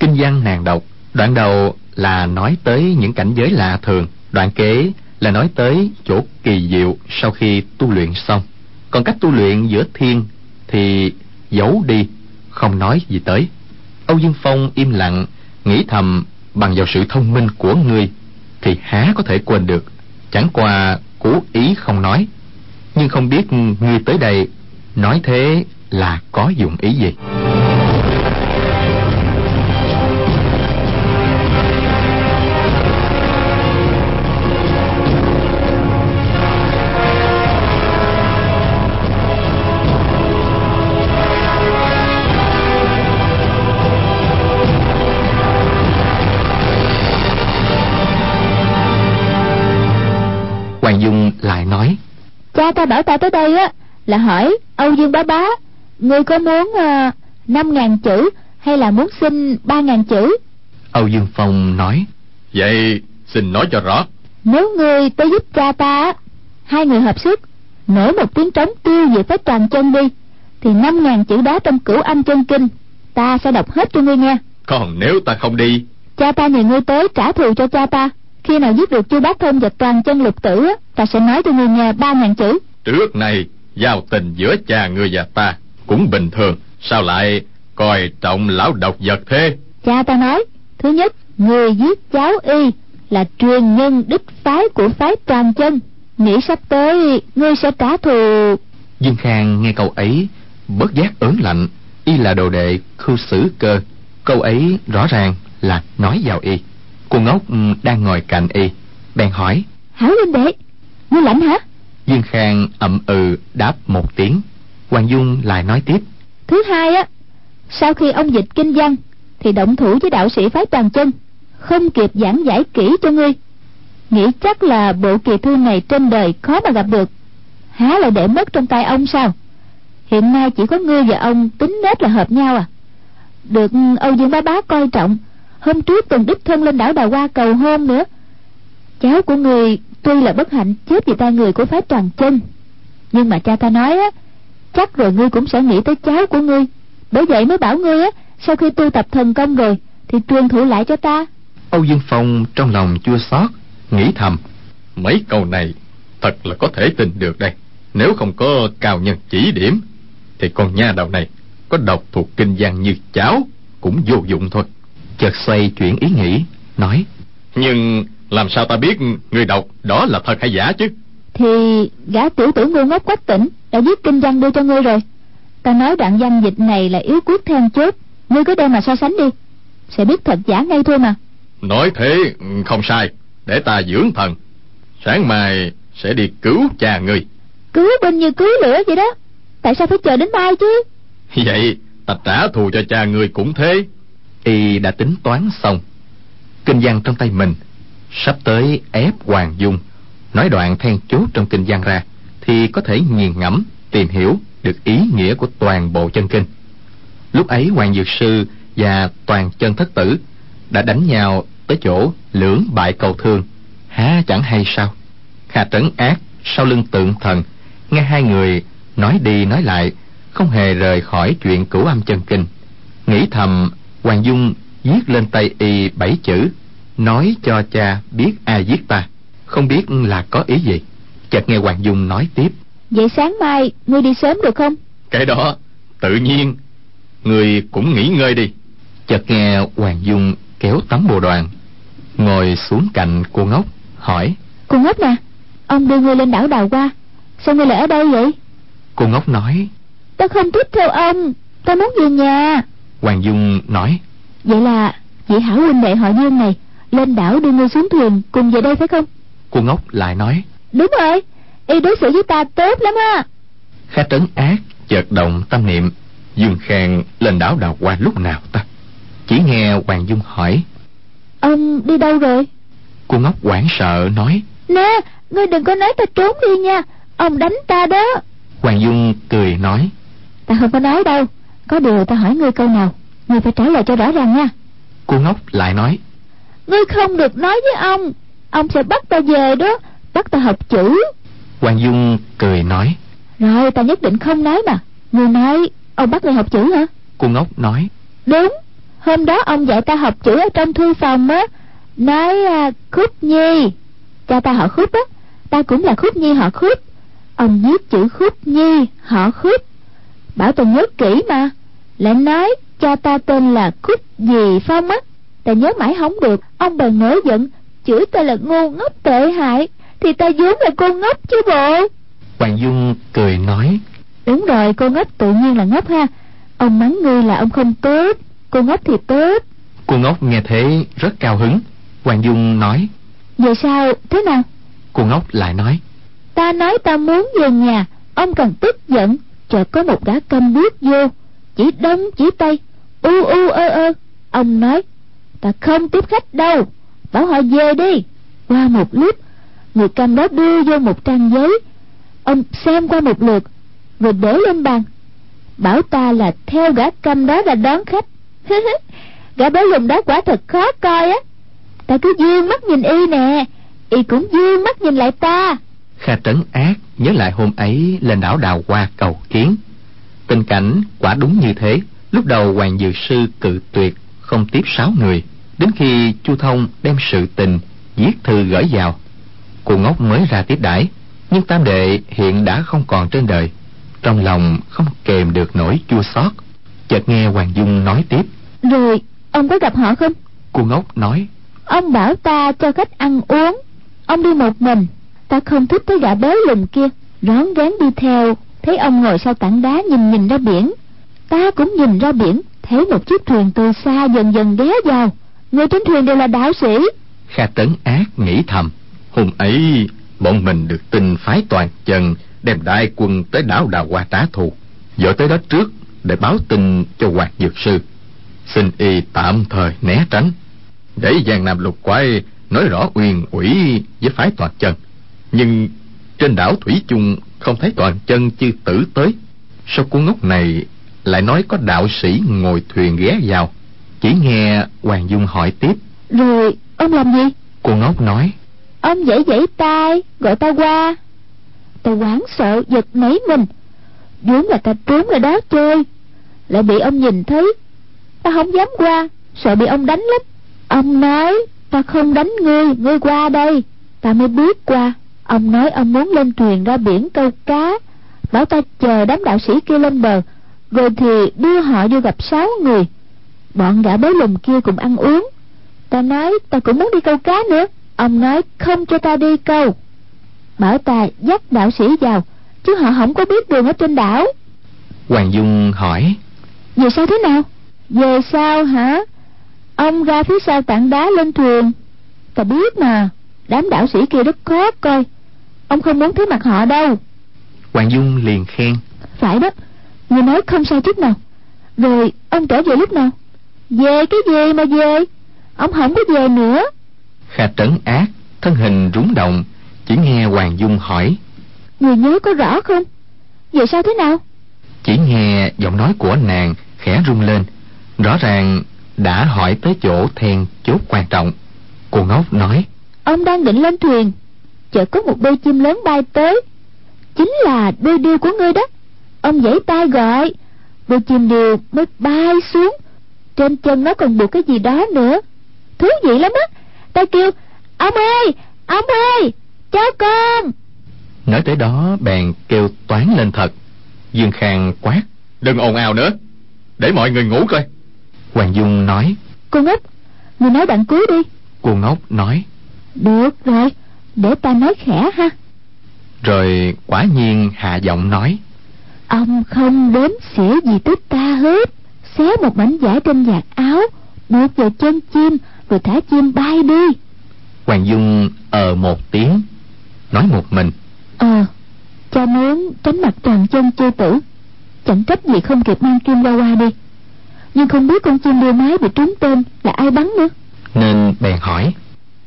B: Kinh văn nàng đọc đoạn đầu là nói tới những cảnh giới lạ thường, đoạn kế là nói tới chỗ kỳ diệu sau khi tu luyện xong. Còn cách tu luyện giữa thiên thì giấu đi, không nói gì tới. Âu dương phong im lặng, nghĩ thầm, bằng vào sự thông minh của ngươi thì há có thể quên được. Chẳng qua cố ý không nói. Nhưng không biết ngươi tới đây nói thế là có dụng ý gì.
C: Cha ta bảo ta tới đây á là hỏi âu dương bá bá ngươi có muốn uh, năm ngàn chữ hay là muốn xin ba ngàn chữ?
B: Âu dương phong nói. Vậy xin nói cho rõ.
C: Nếu ngươi tới giúp cha ta hai người hợp sức nổi một tiếng trống tiêu diệt phép toàn chân đi thì năm ngàn chữ đó trong cửu âm chân kinh ta sẽ đọc hết cho ngươi nghe.
B: Còn nếu ta không đi?
C: Cha ta nhờ ngươi tới trả thù cho cha ta khi nào giết được chu bá thông và toàn chân lục tử ta sẽ nói cho ngươi nghe ba ngàn chữ.
B: Trước này giao tình giữa cha ngươi và ta cũng bình thường. Sao lại coi trọng lão độc vật thế?
C: Cha ta nói thứ nhất người giết cháu y là truyền nhân đích phái của phái toàn chân. Nghĩ sắp tới ngươi sẽ trả thù.
B: Dương khang nghe câu ấy bớt giác ớn lạnh. Y là đồ đệ khưu sử cơ. Câu ấy rõ ràng là nói vào y cô ngốc ừ, đang ngồi cạnh y. Bèn hỏi.
C: Hảo huynh đệ? Ngươi lạnh hả?
B: Dương khang ậm ừ đáp một tiếng. Hoàng dung lại nói tiếp.
C: Thứ hai á sau khi ông dịch kinh văn thì động thủ với đạo sĩ phái toàn chân. Không kịp giảng giải kỹ cho ngươi. Nghĩ chắc là bộ kỳ thư này trên đời khó mà gặp được. Há lại để mất trong tay ông sao? Hiện nay chỉ có ngươi và ông tính nết là hợp nhau à. Được âu dương bá bá coi trọng hôm trước từng đích thân lên đảo bà hoa cầu hôn nữa. Cháu của người tuy là bất hạnh, chết vì tay người của phái toàn chân. Nhưng mà cha ta nói á, chắc rồi ngươi cũng sẽ nghĩ tới cháu của ngươi. Bởi vậy mới bảo ngươi á, sau khi tu tập thần công rồi, thì truyền thụ lại cho ta.
B: Âu dương phong trong lòng chua xót, nghĩ thầm, mấy câu này thật là có thể tin được đây. Nếu không có cao nhân chỉ điểm, thì con nha đầu này có đọc thuộc kinh văn như cháu cũng vô dụng thôi chợt xoay chuyển ý nghĩ nói nhưng làm sao ta biết người đọc đó là thật hay giả chứ?
C: Thì gã tiểu tử ngu ngốc quách tỉnh đã viết kinh văn đưa cho ngươi rồi. Ta nói đoạn văn dịch này là yếu quyết then chốt. Ngươi cứ đem mà so sánh đi. Sẽ biết thật giả ngay thôi mà.
B: Nói thế không sai. Để ta dưỡng thần. Sáng mai sẽ đi cứu cha ngươi.
C: Cứu bên như cứu lửa vậy đó. Tại sao phải chờ đến mai chứ?
B: Vậy ta trả thù cho cha ngươi cũng thế y đã tính toán xong. Kinh văn trong tay mình sắp tới ép hoàng dung. Nói đoạn then chốt trong kinh văn ra thì có thể nghiền ngẫm, tìm hiểu được ý nghĩa của toàn bộ chân kinh. Lúc ấy hoàng dược sư và toàn chân thất tử đã đánh nhau tới chỗ lưỡng bại cầu thương. Há chẳng hay sao? Kha trấn ác sau lưng tượng thần, nghe hai người nói đi nói lại, không hề rời khỏi chuyện cửu âm chân kinh. Nghĩ thầm hoàng dung viết lên tay y bảy chữ nói cho cha biết ai giết ta không biết là có ý gì. Chợt nghe hoàng dung nói tiếp.
C: Vậy sáng mai ngươi đi sớm được không?
B: Cái đó tự nhiên người cũng nghỉ ngơi đi. Chợt nghe hoàng dung kéo tấm bồ đoàn ngồi xuống cạnh cô ngốc hỏi.
C: Cô ngốc nè ông đưa ngươi lên đảo đào qua sao ngươi lại ở đây vậy?
B: Cô ngốc nói.
C: Ta không thích theo ông ta muốn về nhà
B: hoàng dung nói.
C: Vậy là vị hảo huynh đệ họ dương này lên đảo đưa ngươi xuống thuyền cùng về đây phải không?
B: Cô ngốc lại nói.
C: Đúng rồi y đối xử với ta tốt lắm á.
B: Khá trấn ác chợt động tâm niệm. Dương khang lên đảo đào qua lúc nào ta? Chỉ nghe hoàng dung hỏi.
C: Ông đi đâu rồi?
B: Cô ngốc hoảng sợ nói.
C: Nè ngươi đừng có nói ta trốn đi nha ông đánh ta đó.
B: Hoàng dung cười nói.
C: Ta không có nói đâu có điều ta hỏi ngươi câu nào ngươi phải trả lời cho rõ ràng nha.
B: Cô ngốc lại nói.
C: Ngươi không được nói với ông ông sẽ bắt ta về đó bắt ta học chữ.
B: Hoàng dung cười nói.
C: Rồi ta nhất định không nói mà. Ngươi nói ông bắt ngươi học chữ hả?
B: Cô ngốc nói.
C: Đúng hôm đó ông dạy ta học chữ ở trong thư phòng á. Nói à, khúc nhi. Cha ta họ khúc á ta cũng là khúc nhi họ khúc. Ông viết chữ khúc nhi họ khúc bảo ta nhớ kỹ mà. Lại nói cha ta tên là khúc gì phong á. Ta nhớ mãi không được. Ông bèn nổi giận. Chửi ta là ngu ngốc tệ hại. Thì ta vốn là cô ngốc chứ bộ.
B: Hoàng dung cười nói.
C: Đúng rồi cô ngốc tự nhiên là ngốc ha. Ông mắng ngươi là ông không tốt. Cô ngốc thì tốt.
B: Cô ngốc nghe thế rất cao hứng. Hoàng dung nói.
C: Vậy sao? Thế nào?
B: Cô ngốc lại nói.
C: Ta nói ta muốn về nhà. Ông càng tức giận chợt có một gã câm bước vô, chỉ đấm chỉ tay u u, ơ ơ. Ông nói, ta không tiếp khách đâu, bảo họ về đi. Qua một lúc, người câm đó đưa vô một trang giấy. Ông xem qua một lượt, rồi để lên bàn. Bảo ta là theo gã câm đó ra đón khách. Gã béo lùn đó quả thật khó coi á. Ta cứ dương mắt nhìn y nè, y cũng dương mắt nhìn lại ta
B: kha trấn ác nhớ lại hôm ấy lên đảo đào hoa cầu kiến. Tình cảnh quả đúng như thế. Lúc đầu hoàng dược sư cự tuyệt không tiếp sáu người. Đến khi chu thông đem sự tình viết thư gửi vào cô ngốc mới ra tiếp đãi. Nhưng tam đệ hiện đã không còn trên đời. Trong lòng không kềm được nỗi chua xót. Chợt nghe hoàng dung nói tiếp.
C: Rồi ông có gặp họ không?
B: Cô ngốc nói.
C: Ông bảo ta cho khách ăn uống. Ông đi một mình ta không thích cái gã béo lùn kia. Rón rén đi theo, thấy ông ngồi sau tảng đá nhìn nhìn ra biển. Ta cũng nhìn ra biển, thấy một chiếc thuyền từ xa dần dần ghé vào. Người trên thuyền đều là đạo sĩ.
B: Kha tấn ác nghĩ thầm, hôm ấy, bọn mình được tin phái toàn chân đem đại quân tới đảo đào hoa trả thù dội tới đó trước để báo tin cho hoàng dược sư. Xin y tạm thời né tránh. Để giang nam lục quái nói rõ uyên ủy với phái toàn chân nhưng trên đảo thủy chung không thấy toàn chân chư tử tới. Sao cô ngốc này lại nói có đạo sĩ ngồi thuyền ghé vào chỉ nghe hoàng dung hỏi tiếp.
C: Rồi ông làm gì?
B: Cô ngốc nói.
C: Ông dãy dãy tay gọi ta qua. Ta hoảng sợ giật nảy mình. Vốn là ta trốn ra đó chơi lại bị ông nhìn thấy. Ta không dám qua sợ bị ông đánh lắm. Ông nói ta không đánh ngươi ngươi qua đây. Ta mới bước qua ông nói ông muốn lên thuyền ra biển câu cá. Bảo ta chờ đám đạo sĩ kia lên bờ rồi thì đưa họ vô gặp sáu người. Bọn gã bới lùm kia cùng ăn uống. Ta nói ta cũng muốn đi câu cá nữa. Ông nói không cho ta đi câu. Bảo ta dắt đạo sĩ vào chứ họ không có biết đường ở trên đảo.
B: Hoàng dung hỏi
C: về sao thế nào? Về sao hả? Ông ra phía sau tảng đá lên thuyền. Ta biết mà. Đám đạo sĩ kia rất khó coi ông không muốn thấy mặt họ đâu.
B: Hoàng dung liền khen.
C: Phải đó người nói không sai chút nào. Rồi ông trở về lúc nào? Về cái gì mà về? Ông không có về nữa.
B: Kha trấn ác thân hình rúng động chỉ nghe hoàng dung hỏi.
C: Người nhớ có rõ không? Về sao thế nào?
B: Chỉ nghe giọng nói của nàng khẽ rung lên. Rõ ràng đã hỏi tới chỗ then chốt quan trọng. Cô ngốc nói.
C: Ông đang định lên thuyền chợt có một đôi chim lớn bay tới. Chính là đôi điêu của ngươi đó. Ông giãy tay gọi. Đôi chim điêu mới bay xuống. Trên chân nó còn buộc cái gì đó nữa. Thú vị lắm á. Ta kêu ông ơi! Ông ơi! Cháu con!
B: Nói tới đó bèn kêu toán lên thật. Dương khang quát đừng ồn ào nữa. Để mọi người ngủ coi. Hoàng dung nói
C: cô ngốc người nói bạn cuối đi.
B: Cô ngốc nói
C: được rồi để ta nói khẽ ha.
B: Rồi quả nhiên hạ giọng nói.
C: Ông không đếm xỉa gì tới ta hết. Xé một mảnh vải trên vạt áo buộc vào chân chim rồi thả chim bay đi.
B: Hoàng dung ờ một tiếng nói một mình.
C: Ờ cha muốn tránh mặt tròn chân chư tử. Chẳng trách gì không kịp mang kim qua qua đi. Nhưng không biết con chim điêu mái bị trúng tên là ai bắn nữa.
B: Nên bèn hỏi.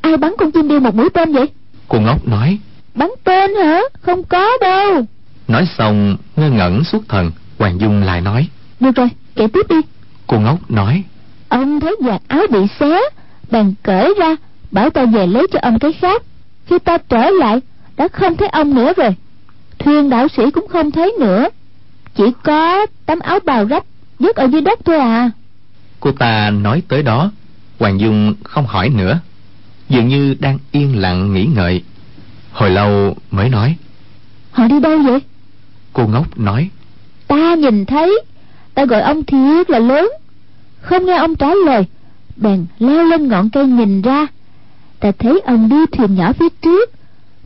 C: Ai bắn con chim điêu một mũi tên vậy
B: cô ngốc nói.
C: Bắn tên hả? Không có đâu.
B: Nói xong ngơ ngẩn suốt thần hoàng dung lại nói.
C: Được rồi kể tiếp đi.
B: Cô ngốc nói.
C: Ông thấy vạt áo bị xé bèn cởi ra bảo ta về lấy cho ông cái khác. Khi ta trở lại đã không thấy ông nữa rồi. Thuyền đạo sĩ cũng không thấy nữa. Chỉ có tấm áo bào rách vứt ở dưới đất thôi à.
B: Cô ta nói tới đó hoàng dung không hỏi nữa dường như đang yên lặng nghĩ ngợi. Hồi lâu mới nói.
C: Họ đi đâu vậy?
B: Cô ngốc nói.
C: Ta nhìn thấy. Ta gọi ông thiệt là lớn. Không nghe ông trả lời. Bèn leo lên ngọn cây nhìn ra. Ta thấy ông đi thuyền nhỏ phía trước.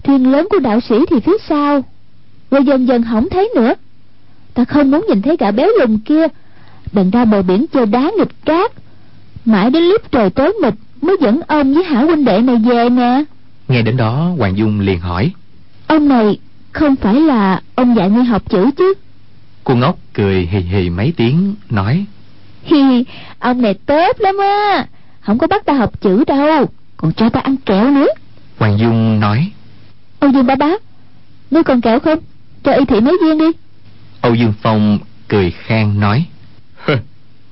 C: Thuyền lớn của đạo sĩ thì phía sau. Rồi dần dần không thấy nữa. Ta không muốn nhìn thấy gã béo lùn kia. Bèn ra bờ biển chơi đá nghịch cát. Mãi đến lúc trời tối mịt mới dẫn ông với hảo huynh đệ này về nè.
B: Nghe đến đó hoàng dung liền hỏi.
C: Ông này không phải là ông dạy ngươi học chữ chứ?
B: Cô ngốc cười hì hì mấy tiếng nói.
C: Hi ông này tốt lắm á. Không có bắt ta học chữ đâu. Còn cho ta ăn kẹo nữa.
B: Hoàng dung nói.
C: Âu dương bá bá ngươi còn kẹo không? Cho y thị mấy viên đi.
B: Âu dương phong cười khang nói.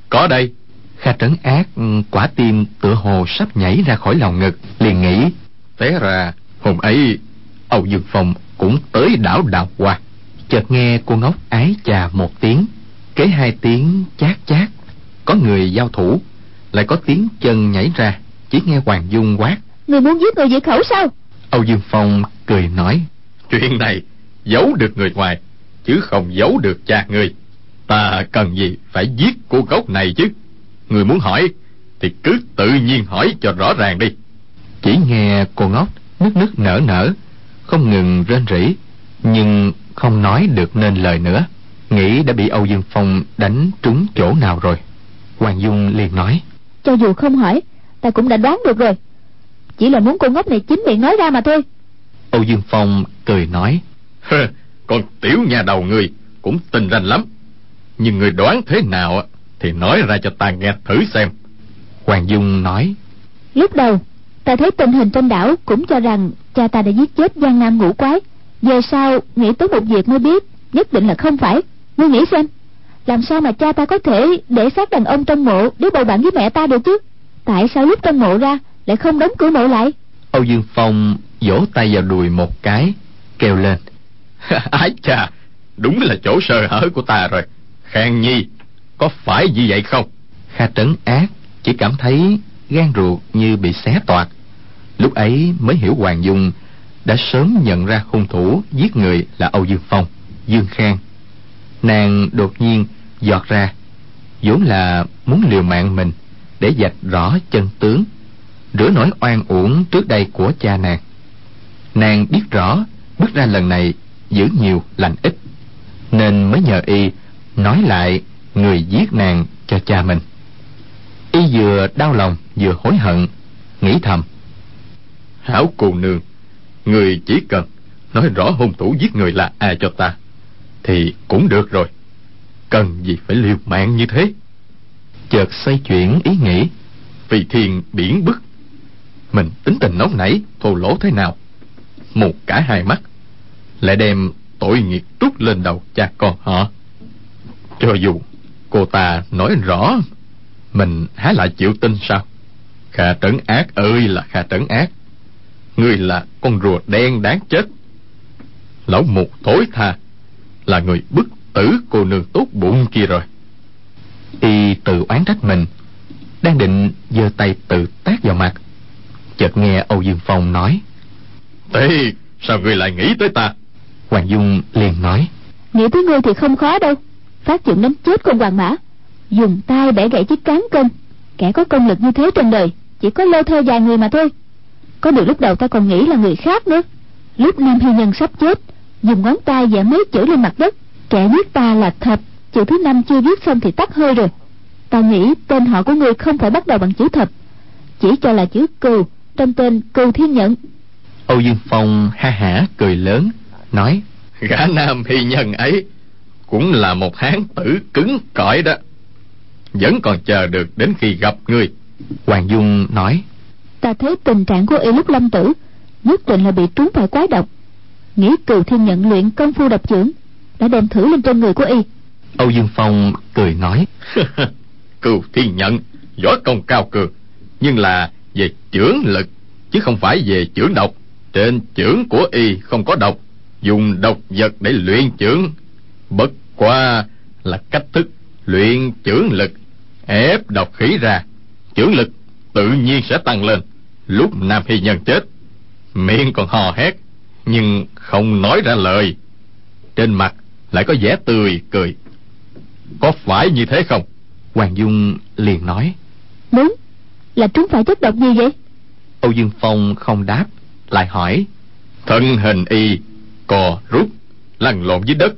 B: Có đây kha trấn ác quả tim tựa hồ sắp nhảy ra khỏi lòng ngực liền nghĩ té ra hôm ấy âu dương phong cũng tới đảo đào hoa. Chợt nghe cô ngốc ái chà một tiếng kế hai tiếng chát chát. Có người giao thủ lại có tiếng chân nhảy ra chỉ nghe hoàng dung quát
C: Người muốn giết người diệt khẩu sao?
B: Âu Dương Phong cười nói Chuyện này giấu được người ngoài Chứ không giấu được cha người. Ta cần gì phải giết cô gốc này chứ Người muốn hỏi Thì cứ tự nhiên hỏi cho rõ ràng đi. Chỉ nghe cô ngốc Nước nước nở nở Không ngừng rên rỉ Nhưng không nói được nên lời nữa. Nghĩ đã bị Âu Dương Phong đánh trúng chỗ nào rồi? Hoàng Dung liền nói.
C: Cho dù không hỏi Ta cũng đã đoán được rồi. Chỉ là muốn cô ngốc này chính miệng nói ra mà thôi.
B: Âu Dương Phong cười nói. Con tiểu nhà đầu người Cũng tình ranh lắm. Nhưng người đoán thế nào Thì nói ra cho ta nghe thử xem. Hoàng Dung nói
C: Lúc đầu Ta thấy tình hình trên đảo Cũng cho rằng cha ta đã giết chết Giang Nam ngũ quái. Về sau nghĩ tới một việc mới biết Nhất định là không phải. Ngươi nghĩ xem Làm sao mà cha ta có thể để xác đàn ông trong mộ Để bầu bạn với mẹ ta được chứ? Tại sao lúc trong mộ ra Lại không đóng cửa mộ lại?
B: Âu Dương Phong vỗ tay vào đùi một cái Kêu lên. Ái chà Đúng là chỗ sơ hở của ta rồi. Khang Nhi có phải như vậy không? Kha trấn ác, Chỉ cảm thấy gan ruột như bị xé toạc. Lúc ấy mới hiểu Hoàng Dung Đã sớm nhận ra hung thủ giết người là Âu Dương Phong, Dương Khang. Nàng đột nhiên giọt ra, vốn là muốn liều mạng mình để dạch rõ chân tướng, rửa nỗi oan uổng trước đây của cha nàng. Nàng biết rõ bước ra lần này giữ nhiều lành ít, nên mới nhờ y nói lại người giết nàng cho cha mình. Y vừa đau lòng, vừa hối hận, nghĩ thầm, hảo cô nương, người chỉ cần nói rõ hung thủ giết người là ai cho ta, thì cũng được rồi. Cần gì phải liều mạng như thế? Chợt xoay chuyển ý nghĩ, vì thiên biển bức. Mình tính tình nóng nảy, thô lỗ thế nào? Một cả hai mắt, lại đem tội nghiệp trút lên đầu cha con họ. Cho dù cô ta nói rõ mình há lại chịu tin sao? Kha trấn ác ơi là kha trấn ác. Ngươi là con rùa đen đáng chết. Lão mục thối tha là người bức tử cô nương tốt bụng kia rồi. Y tự oán trách mình đang định giơ tay tự tát vào mặt. Chợt nghe âu dương phong nói thế sao người lại nghĩ tới ta? Hoàng dung liền nói
C: nghĩ tới ngươi thì không khó đâu phát dựng đánh chết con hoàng mã. Dùng tay bẻ gãy chiếc cán cân. Kẻ có công lực như thế trên đời, chỉ có lơ thơ vài người mà thôi. Có điều lúc đầu ta còn nghĩ là người khác nữa. Lúc nam hy nhân sắp chết, dùng ngón tay vẽ mấy chữ lên mặt đất. Kẻ giết ta là thập chữ thứ năm chưa viết xong thì tắt hơi rồi. Ta nghĩ tên họ của ngươi không phải bắt đầu bằng chữ thập chỉ cho là chữ cừu, trong tên cừu thiên nhận
B: âu dương phong ha hả cười lớn, nói, gã nam hy nhân ấy cũng là một hán tử cứng cỏi đó. Vẫn còn chờ được đến khi gặp ngươi. Hoàng dung nói
C: ta thấy tình trạng của y lúc lâm tử nhất định là bị trúng phải quái độc. Nghĩ cừu thiên nhận luyện công phu đập chưởng đã đem thử lên trên người của y.
B: Âu dương phong cười nói cừu thiên nhận võ công cao cường nhưng là về chưởng lực chứ không phải về chưởng độc. Trên chưởng của y không có độc dùng độc vật để luyện chưởng bất qua là cách thức luyện chưởng lực ép độc khí ra chưởng lực tự nhiên sẽ tăng lên. Lúc nam hy nhân chết miệng còn hò hét nhưng không nói ra lời. Trên mặt lại có vẻ tươi cười. Có phải như thế không? Hoàng dung liền nói.
C: Đúng. Là chúng phải chất độc gì vậy?
B: Âu dương phong không đáp lại hỏi. Thân hình y cò rút lăn lộn dưới đất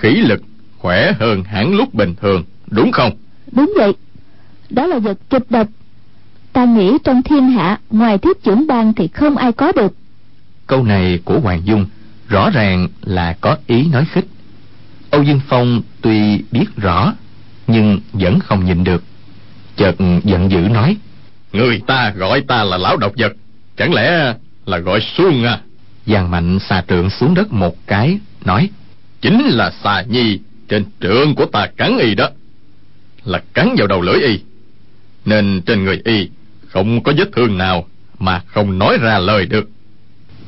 B: khí lực khỏe hơn hẳn lúc bình thường đúng không?
C: Đúng vậy. Đó là vật kịch độc. Ta nghĩ trong thiên hạ ngoài thiết trưởng bang thì không ai có được.
B: Câu này của hoàng dung rõ ràng là có ý nói khích. Âu dương phong tuy biết rõ nhưng vẫn không nhịn được. Chợt giận dữ nói người ta gọi ta là lão độc vật chẳng lẽ là gọi xuông à? Giang mạnh xà trượng xuống đất một cái nói chính là xà nhi trên trượng của ta cắn y đó. Là cắn vào đầu lưỡi y. Nên trên người y không có vết thương nào mà không nói ra lời được.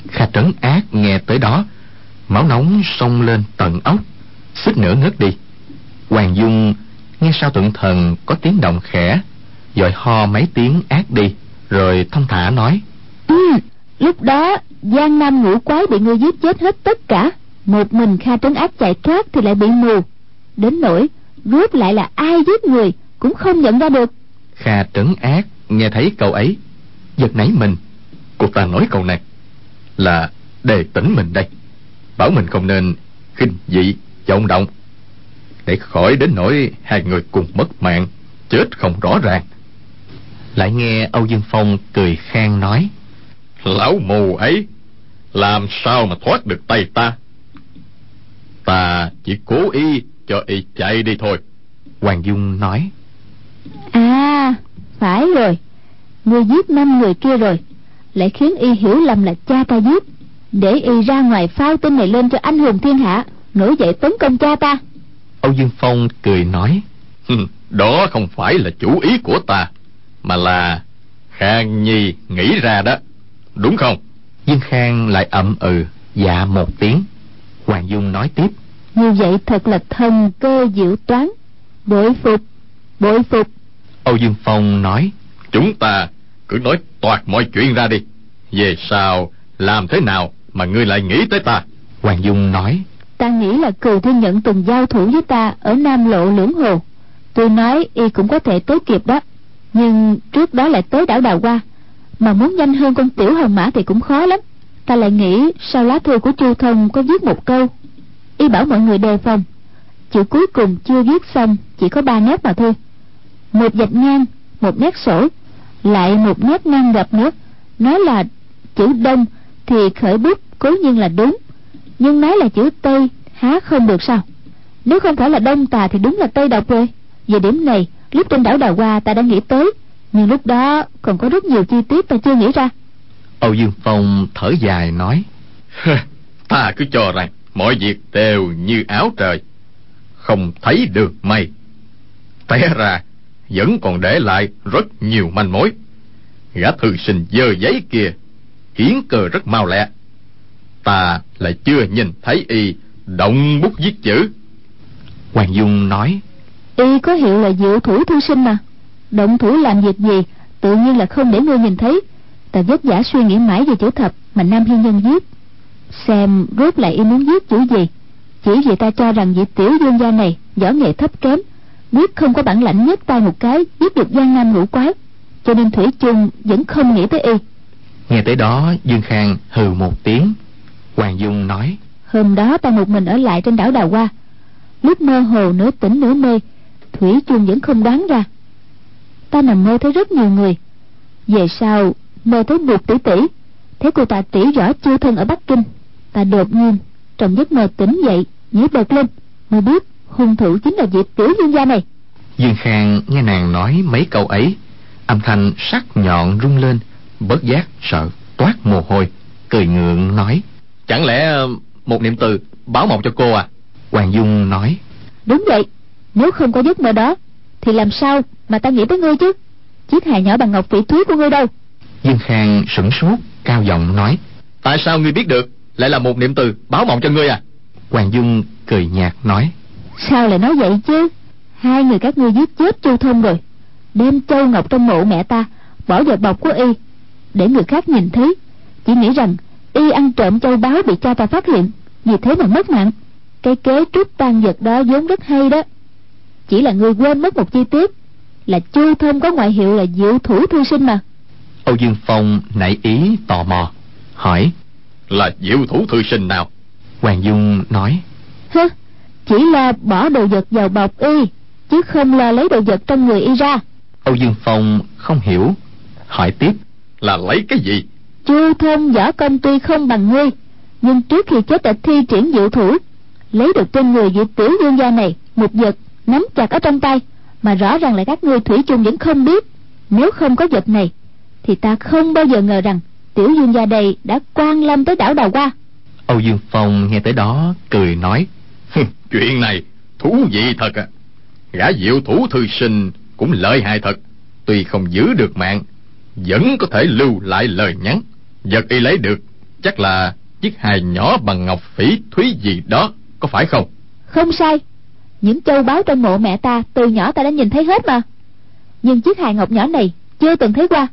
B: Kha trấn ác nghe tới đó máu nóng xông lên tận ốc suýt nữa ngất đi. Hoàng dung nghe sau tượng thần có tiếng động khẽ dội ho mấy tiếng ác đi rồi thông thả nói.
C: Ừ, lúc đó giang nam ngũ quái bị ngươi giết chết hết tất cả một mình kha trấn ác chạy thoát thì lại bị mù. Đến nỗi rốt lại là ai giết người cũng không nhận ra được.
B: Kha trấn ác nghe thấy câu ấy giật nảy mình. Cô ta nói câu này là đề tỉnh mình đây. Bảo mình không nên khinh dị vọng động. Để khỏi đến nỗi hai người cùng mất mạng chết không rõ ràng. Lại nghe âu dương phong cười khen nói lão mù ấy làm sao mà thoát được tay ta ta chỉ cố ý cho y chạy đi thôi. Hoàng dung nói.
C: À phải rồi. Ngươi giết năm người kia rồi lại khiến y hiểu lầm là cha ta giết. Để y ra ngoài phao tin này lên cho anh hùng thiên hạ nổi dậy tấn công cha ta.
B: Âu dương phong cười nói. Đó không phải là chủ ý của ta mà là khang nhi nghĩ ra đó. Đúng không? Dương khang lại ậm ừ dạ một tiếng hoàng dung nói tiếp.
C: Như vậy thật là thần cơ diệu toán. Bội phục bội phục.
B: Âu dương phong nói chúng ta cứ nói toạc mọi chuyện ra đi. Về sau làm thế nào mà ngươi lại nghĩ tới ta? Hoàng dung nói
C: ta nghĩ là cừu thiên nhận từng giao thủ với ta ở nam lộ lưỡng hồ. Tôi nói y cũng có thể tới kịp đó nhưng trước đó lại tới đảo đào hoa. Mà muốn nhanh hơn con tiểu hồng mã thì cũng khó lắm ta lại nghĩ sau lá thư của chu thông có viết một câu? Y bảo mọi người đề phòng. Chữ cuối cùng chưa viết xong, chỉ có ba nét mà thôi. Một dạch ngang, một nét sổ, lại một nét ngang gập nữa. Nói là chữ đông thì khởi bút cố nhiên là đúng, nhưng nói là chữ tây há không được sao? Nếu không phải là đông tà thì đúng là tây độc rồi. Về điểm này, lúc trên đảo đào hoa ta đã nghĩ tới, nhưng lúc đó còn có rất nhiều chi tiết ta chưa nghĩ ra
B: âu dương phong thở dài nói ta cứ cho rằng mọi việc đều như áo trời không thấy được mây. Té ra vẫn còn để lại rất nhiều manh mối. Gã thư sinh dơ giấy kia hiến cờ rất mau lẹ. Ta lại chưa nhìn thấy y động bút viết chữ. Hoàng dung nói
C: y có hiệu là diệu thủ thư sinh mà. Động thủ làm việc gì tự nhiên là không để ngươi nhìn thấy ta vất vả suy nghĩ mãi về chữ thập mà nam hiên nhân viết. Xem rốt lại y muốn viết chữ gì. Chỉ vì ta cho rằng vị tiểu dương gia này võ nghệ thấp kém biết không có bản lãnh nhấc tay một cái giết được giang nam ngũ quái. Cho nên thủy chung vẫn không nghĩ tới y.
B: Nghe tới đó dương khang hừ một tiếng. Hoàng dung nói
C: hôm đó ta một mình ở lại trên đảo đào hoa. Lúc mơ hồ nửa tỉnh nửa mê thủy chung vẫn không đoán ra. Ta nằm mơ thấy rất nhiều người. Về sau mơ thấy buộc tỷ tỷ. Thấy cô ta tỉ rõ chiêu thân ở bắc kinh. Ta đột nhiên trong giấc mơ tỉnh dậy nhảy bật lên. Mới biết hung thủ chính là vị tiểu dương gia này.
B: Dương khang nghe nàng nói mấy câu ấy âm thanh sắc nhọn rung lên bất giác sợ toát mồ hôi cười ngượng nói chẳng lẽ ờ, một niệm từ báo mộng cho cô à? Hoàng dung nói
C: đúng vậy. Nếu không có giấc mơ đó thì làm sao mà ta nghĩ tới ngươi chứ? Chiếc hài nhỏ bằng ngọc phỉ thúy của ngươi đâu
B: dương khang sửng sốt cao giọng nói tại sao ngươi biết được? Lại là một niệm từ báo mộng cho ngươi à? Hoàng dung cười nhạt nói
C: sao lại nói vậy chứ? Hai người các ngươi giết chết chu thông rồi. Đem châu ngọc trong mộ mẹ ta bỏ vào bọc của y. Để người khác nhìn thấy chỉ nghĩ rằng y ăn trộm châu báu bị cha ta phát hiện vì thế mà mất mạng. Cái kế trút tan vật đó vốn rất hay đó. Chỉ là người quên mất một chi tiết là chu thông có ngoại hiệu là diệu thủ thư sinh mà
B: âu dương phong nảy ý tò mò hỏi là diệu thủ thư sinh nào? Hoàng dung nói
C: hơ chỉ là bỏ đồ vật vào bọc y chứ không là lấy đồ vật trong người y ra.
B: Âu dương phong không hiểu hỏi tiếp là lấy cái gì?
C: Chu thông võ công tuy không bằng ngươi nhưng trước khi chết đã thi triển diệu thủ. Lấy được trên người vị tiểu dương gia này một vật nắm chặt ở trong tay mà rõ ràng là các ngươi thủy chung vẫn không biết. Nếu không có vật này thì ta không bao giờ ngờ rằng tiểu dương gia đây đã quan lâm tới đảo đào hoa.
B: Âu dương phong nghe tới đó cười nói chuyện này thú vị thật à. Gã diệu thủ thư sinh cũng lợi hại thật. Tuy không giữ được mạng vẫn có thể lưu lại lời nhắn. Vật y lấy được chắc là chiếc hài nhỏ bằng ngọc phỉ thúy gì đó có phải không?
C: Không sai. Những châu báu trong mộ mẹ ta từ nhỏ ta đã nhìn thấy hết mà. Nhưng chiếc hài ngọc nhỏ này chưa từng thấy qua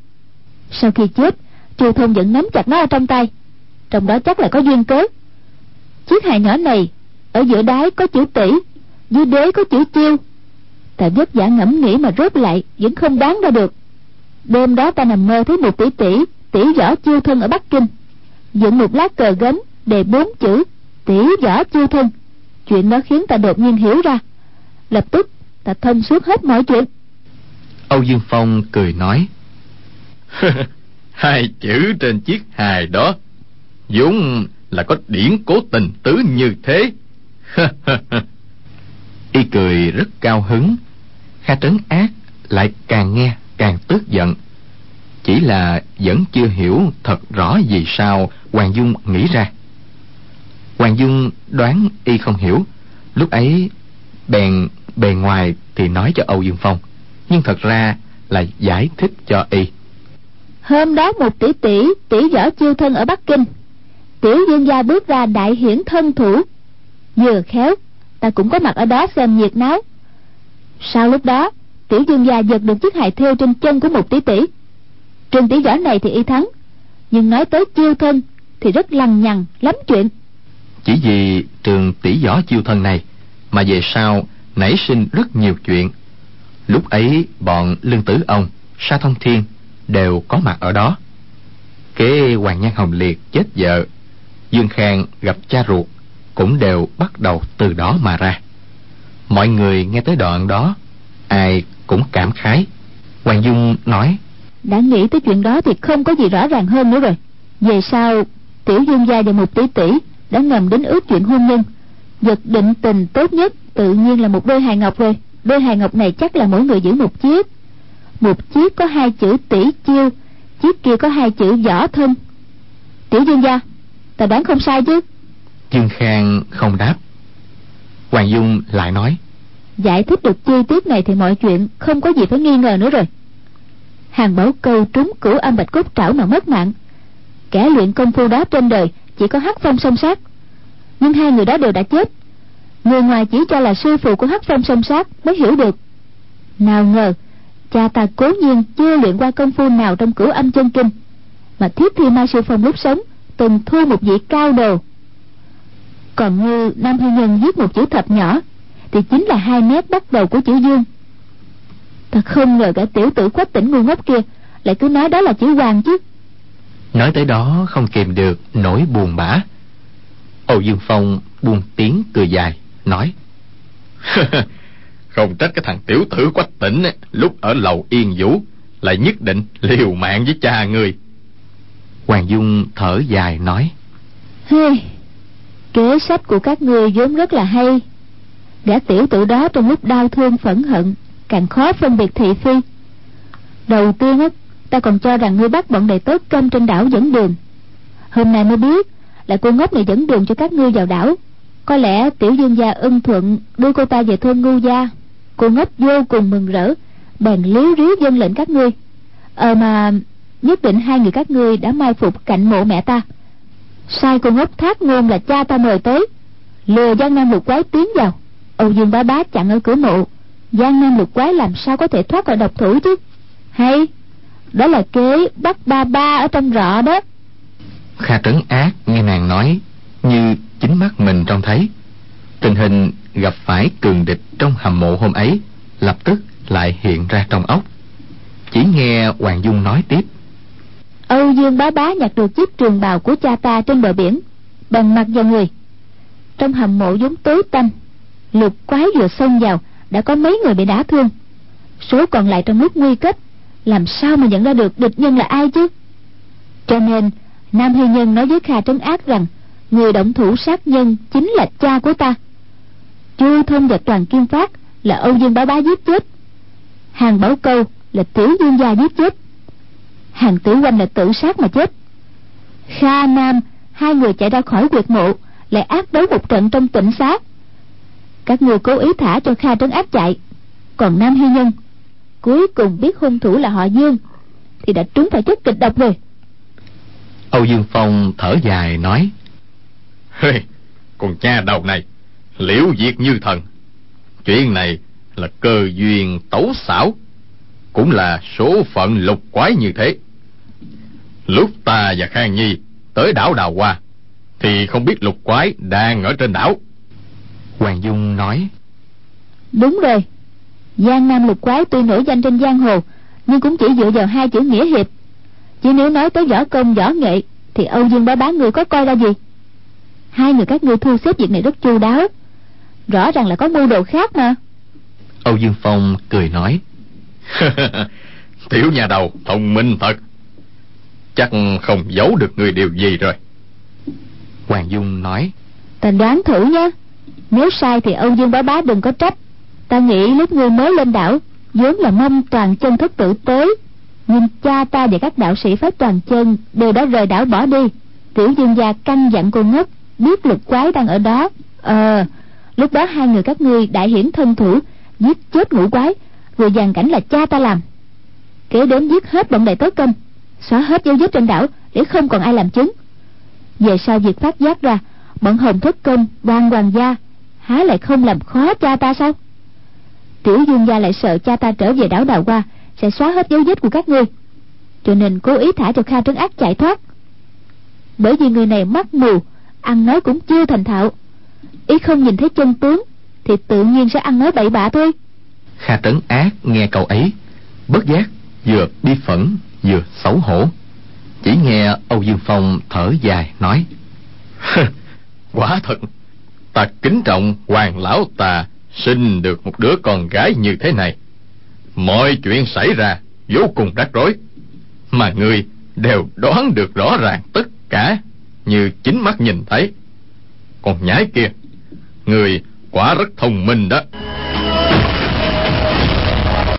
C: sau khi chết, chu thông vẫn nắm chặt nó ở trong tay. Trong đó chắc là có duyên cớ. Chiếc hài nhỏ này, ở giữa đáy có chữ tỷ, dưới đế có chữ chiêu. Ta vất vả ngẫm nghĩ mà rốt lại, vẫn không đoán ra được. Đêm đó ta nằm mơ thấy một tỷ tỷ tỷ võ chiêu thân ở bắc kinh. Dựng một lá cờ gấm đề bốn chữ, tỷ võ chiêu thân chuyện đó khiến ta đột nhiên hiểu ra. Lập tức, ta thông suốt hết mọi chuyện.
B: Âu dương phong cười nói hai chữ trên chiếc hài đó, vốn là có điển cố tình tứ như thế. Y cười rất cao hứng. Kha trấn ác lại càng nghe càng tức giận. Chỉ là vẫn chưa hiểu thật rõ vì sao hoàng dung nghĩ ra. Hoàng dung đoán y không hiểu. Lúc ấy, bèn bề ngoài thì nói cho âu dương phong, nhưng thật ra là giải thích cho y
C: hôm đó một tỷ tỷ tỷ võ chiêu thân ở bắc kinh. Tiểu dương gia bước ra đại hiển thân thủ. Vừa khéo, ta cũng có mặt ở đó xem nhiệt náo. Sau lúc đó, tiểu dương gia giật được chiếc hài thêu trên chân của một tỷ tỷ. Trường tỷ võ này thì y thắng, nhưng nói tới chiêu thân thì rất lằng nhằng, lắm chuyện.
B: Chỉ vì trường tỷ võ chiêu thân này mà về sau nảy sinh rất nhiều chuyện. Lúc ấy bọn lương tử ông sa thông thiên đều có mặt ở đó. Kế hoàng nhan hồng liệt chết vợ, dương khang gặp cha ruột cũng đều bắt đầu từ đó mà ra. Mọi người nghe tới đoạn đó, ai cũng cảm khái. Hoàng dung nói,
C: đã nghĩ tới chuyện đó thì không có gì rõ ràng hơn nữa rồi. Về sau, tiểu dương gia và một tỷ tỷ đã ngầm đến ước chuyện hôn nhân. Vật định tình tốt nhất tự nhiên là một đôi hài ngọc rồi. Đôi hài ngọc này chắc là mỗi người giữ một chiếc một chiếc có hai chữ tỷ chiêu chiếc kia có hai chữ võ thân. Tiểu dương gia ta đoán không sai chứ?
B: Dương khang không đáp. Hoàng dung lại nói.
C: Giải thích được chi tiết này thì mọi chuyện không có gì phải nghi ngờ nữa rồi. Hàng bảo câu trúng cửu âm bạch cốt trảo mà mất mạng. Kẻ luyện công phu đó trên đời chỉ có hắc phong song sát. Nhưng hai người đó đều đã chết. Người ngoài chỉ cho là sư phụ của hắc phong song sát mới hiểu được. Nào ngờ cha ta cố nhiên chưa luyện qua công phu nào trong cửu âm chân kinh. Mà thiết thi ma sư phong lúc sống, từng thua một vị cao đồ. Còn như nam thiên nhân viết một chữ thập nhỏ, thì chính là hai nét bắt đầu của chữ dương. Ta không ngờ cả tiểu tử quách tỉnh ngu ngốc kia lại cứ nói đó là chữ hoàng chứ.
B: Nói tới đó không kìm được, nỗi buồn bã. Âu dương phong buông tiếng cười dài, nói không trách cái thằng tiểu tử quách tỉnh lúc ở lầu yên vũ lại nhất định liều mạng với cha người hoàng dung thở dài nói
C: hey, kế sách của các ngươi vốn rất là hay. Gã tiểu tử đó trong lúc đau thương phẫn hận càng khó phân biệt thị phi. Đầu tiên á ta còn cho rằng ngươi bắt bọn đầy tớ cơm trên đảo dẫn đường. Hôm nay mới biết là cô ngốc này dẫn đường cho các ngươi vào đảo. Có lẽ tiểu dương gia ưng thuận đưa cô ta về thôn ngu gia cô ngốc vô cùng mừng rỡ, bèn líu ríu dân lệnh các ngươi. Ờ mà, nhất định hai người các ngươi đã mai phục cạnh mộ mẹ ta. Sai cô ngốc thác ngôn là cha ta mời tới. Lừa giang nam lục quái tiến vào. Âu dương bá bá chặn ở cửa mộ. Giang nam lục quái làm sao có thể thoát khỏi độc thủ chứ? Hay, đó là kế bắt ba ba ở trong rọ đó.
B: Kha trấn ác nghe nàng nói, như chính mắt mình trông thấy. Tình hình gặp phải cường địch trong hầm mộ hôm ấy, lập tức lại hiện ra trong óc chỉ nghe hoàng dung nói tiếp.
C: Âu dương bá bá nhặt được chiếc trường bào của cha ta trên bờ biển bằng mặt vào người. Trong hầm mộ vốn tối tăm, lục quái vừa xông vào, đã có mấy người bị đả thương. Số còn lại trong lúc nguy cấp làm sao mà nhận ra được địch nhân là ai chứ? Cho nên, nam hy nhân nói với kha trấn ác rằng, người động thủ sát nhân chính là cha của ta chưa thông và toàn kim phát là âu dương bá bá giết chết. Hàng bảo câu là tiểu dương gia giết chết. Hàng tử quanh là tự sát mà chết. Kha nam hai người chạy ra khỏi quyệt mộ lại ác đấu một trận trong tỉnh xá các người cố ý thả cho kha trấn áp chạy. Còn nam hy nhân cuối cùng biết hung thủ là họ dương thì đã trúng phải chất kịch độc rồi.
B: Âu dương phong thở dài nói hey, con cha đầu này liễu diệt như thần. Chuyện này là cơ duyên tấu xảo cũng là số phận lục quái như thế.
D: Lúc ta và khang nhi tới đảo đào hoa thì không biết lục quái đang ở trên đảo.
B: Hoàng dung nói
C: đúng rồi. Giang nam lục quái tuy nổi danh trên giang hồ nhưng cũng chỉ dựa vào hai chữ nghĩa hiệp. Chứ nếu nói tới võ công võ nghệ thì âu dương bá bá người có coi ra gì? Hai người các ngươi thu xếp việc này rất chu đáo rõ ràng là có mưu đồ khác mà.
B: Âu dương phong cười nói.
D: Tiểu nhà đầu thông minh thật. Chắc không giấu được người điều gì rồi.
B: Hoàng dung nói.
C: Ta đoán thử nhé. Nếu sai thì âu dương bá bá đừng có trách. Ta nghĩ lúc ngươi mới lên đảo vốn là mong toàn chân thất tử tới nhưng cha ta và các đạo sĩ phái toàn chân đều đã rời đảo bỏ đi. Tiểu dương gia căn dặn cô ngốc biết lục quái đang ở đó. Ờ lúc đó hai người các ngươi đại hiển thân thủ, giết chết ngũ quái vừa dàn cảnh là cha ta làm. Kế đến giết hết bọn đại tớ công, xóa hết dấu vết trên đảo để không còn ai làm chứng. Về sau việc phát giác ra, bọn hồng thất công, đoan hoàng gia, há lại không làm khó cha ta sao? Tiểu dương gia lại sợ cha ta trở về đảo đào qua sẽ xóa hết dấu vết của các ngươi. Cho nên cố ý thả cho kha trấn ác chạy thoát. Bởi vì người này mắt mù, ăn nói cũng chưa thành thạo ý không nhìn thấy chân tướng, thì tự nhiên sẽ ăn nói bậy bạ thôi.
B: Kha tấn ác nghe câu ấy, bất giác, vừa bi phẫn, vừa xấu hổ. Chỉ nghe âu dương phong thở dài, nói
D: quả thật, ta kính trọng hoàng lão ta sinh được một đứa con gái như thế này. Mọi chuyện xảy ra vô cùng rắc rối, mà người đều đoán được rõ ràng tất cả, như chính mắt nhìn thấy. Còn nhái kia người quả rất thông minh đó.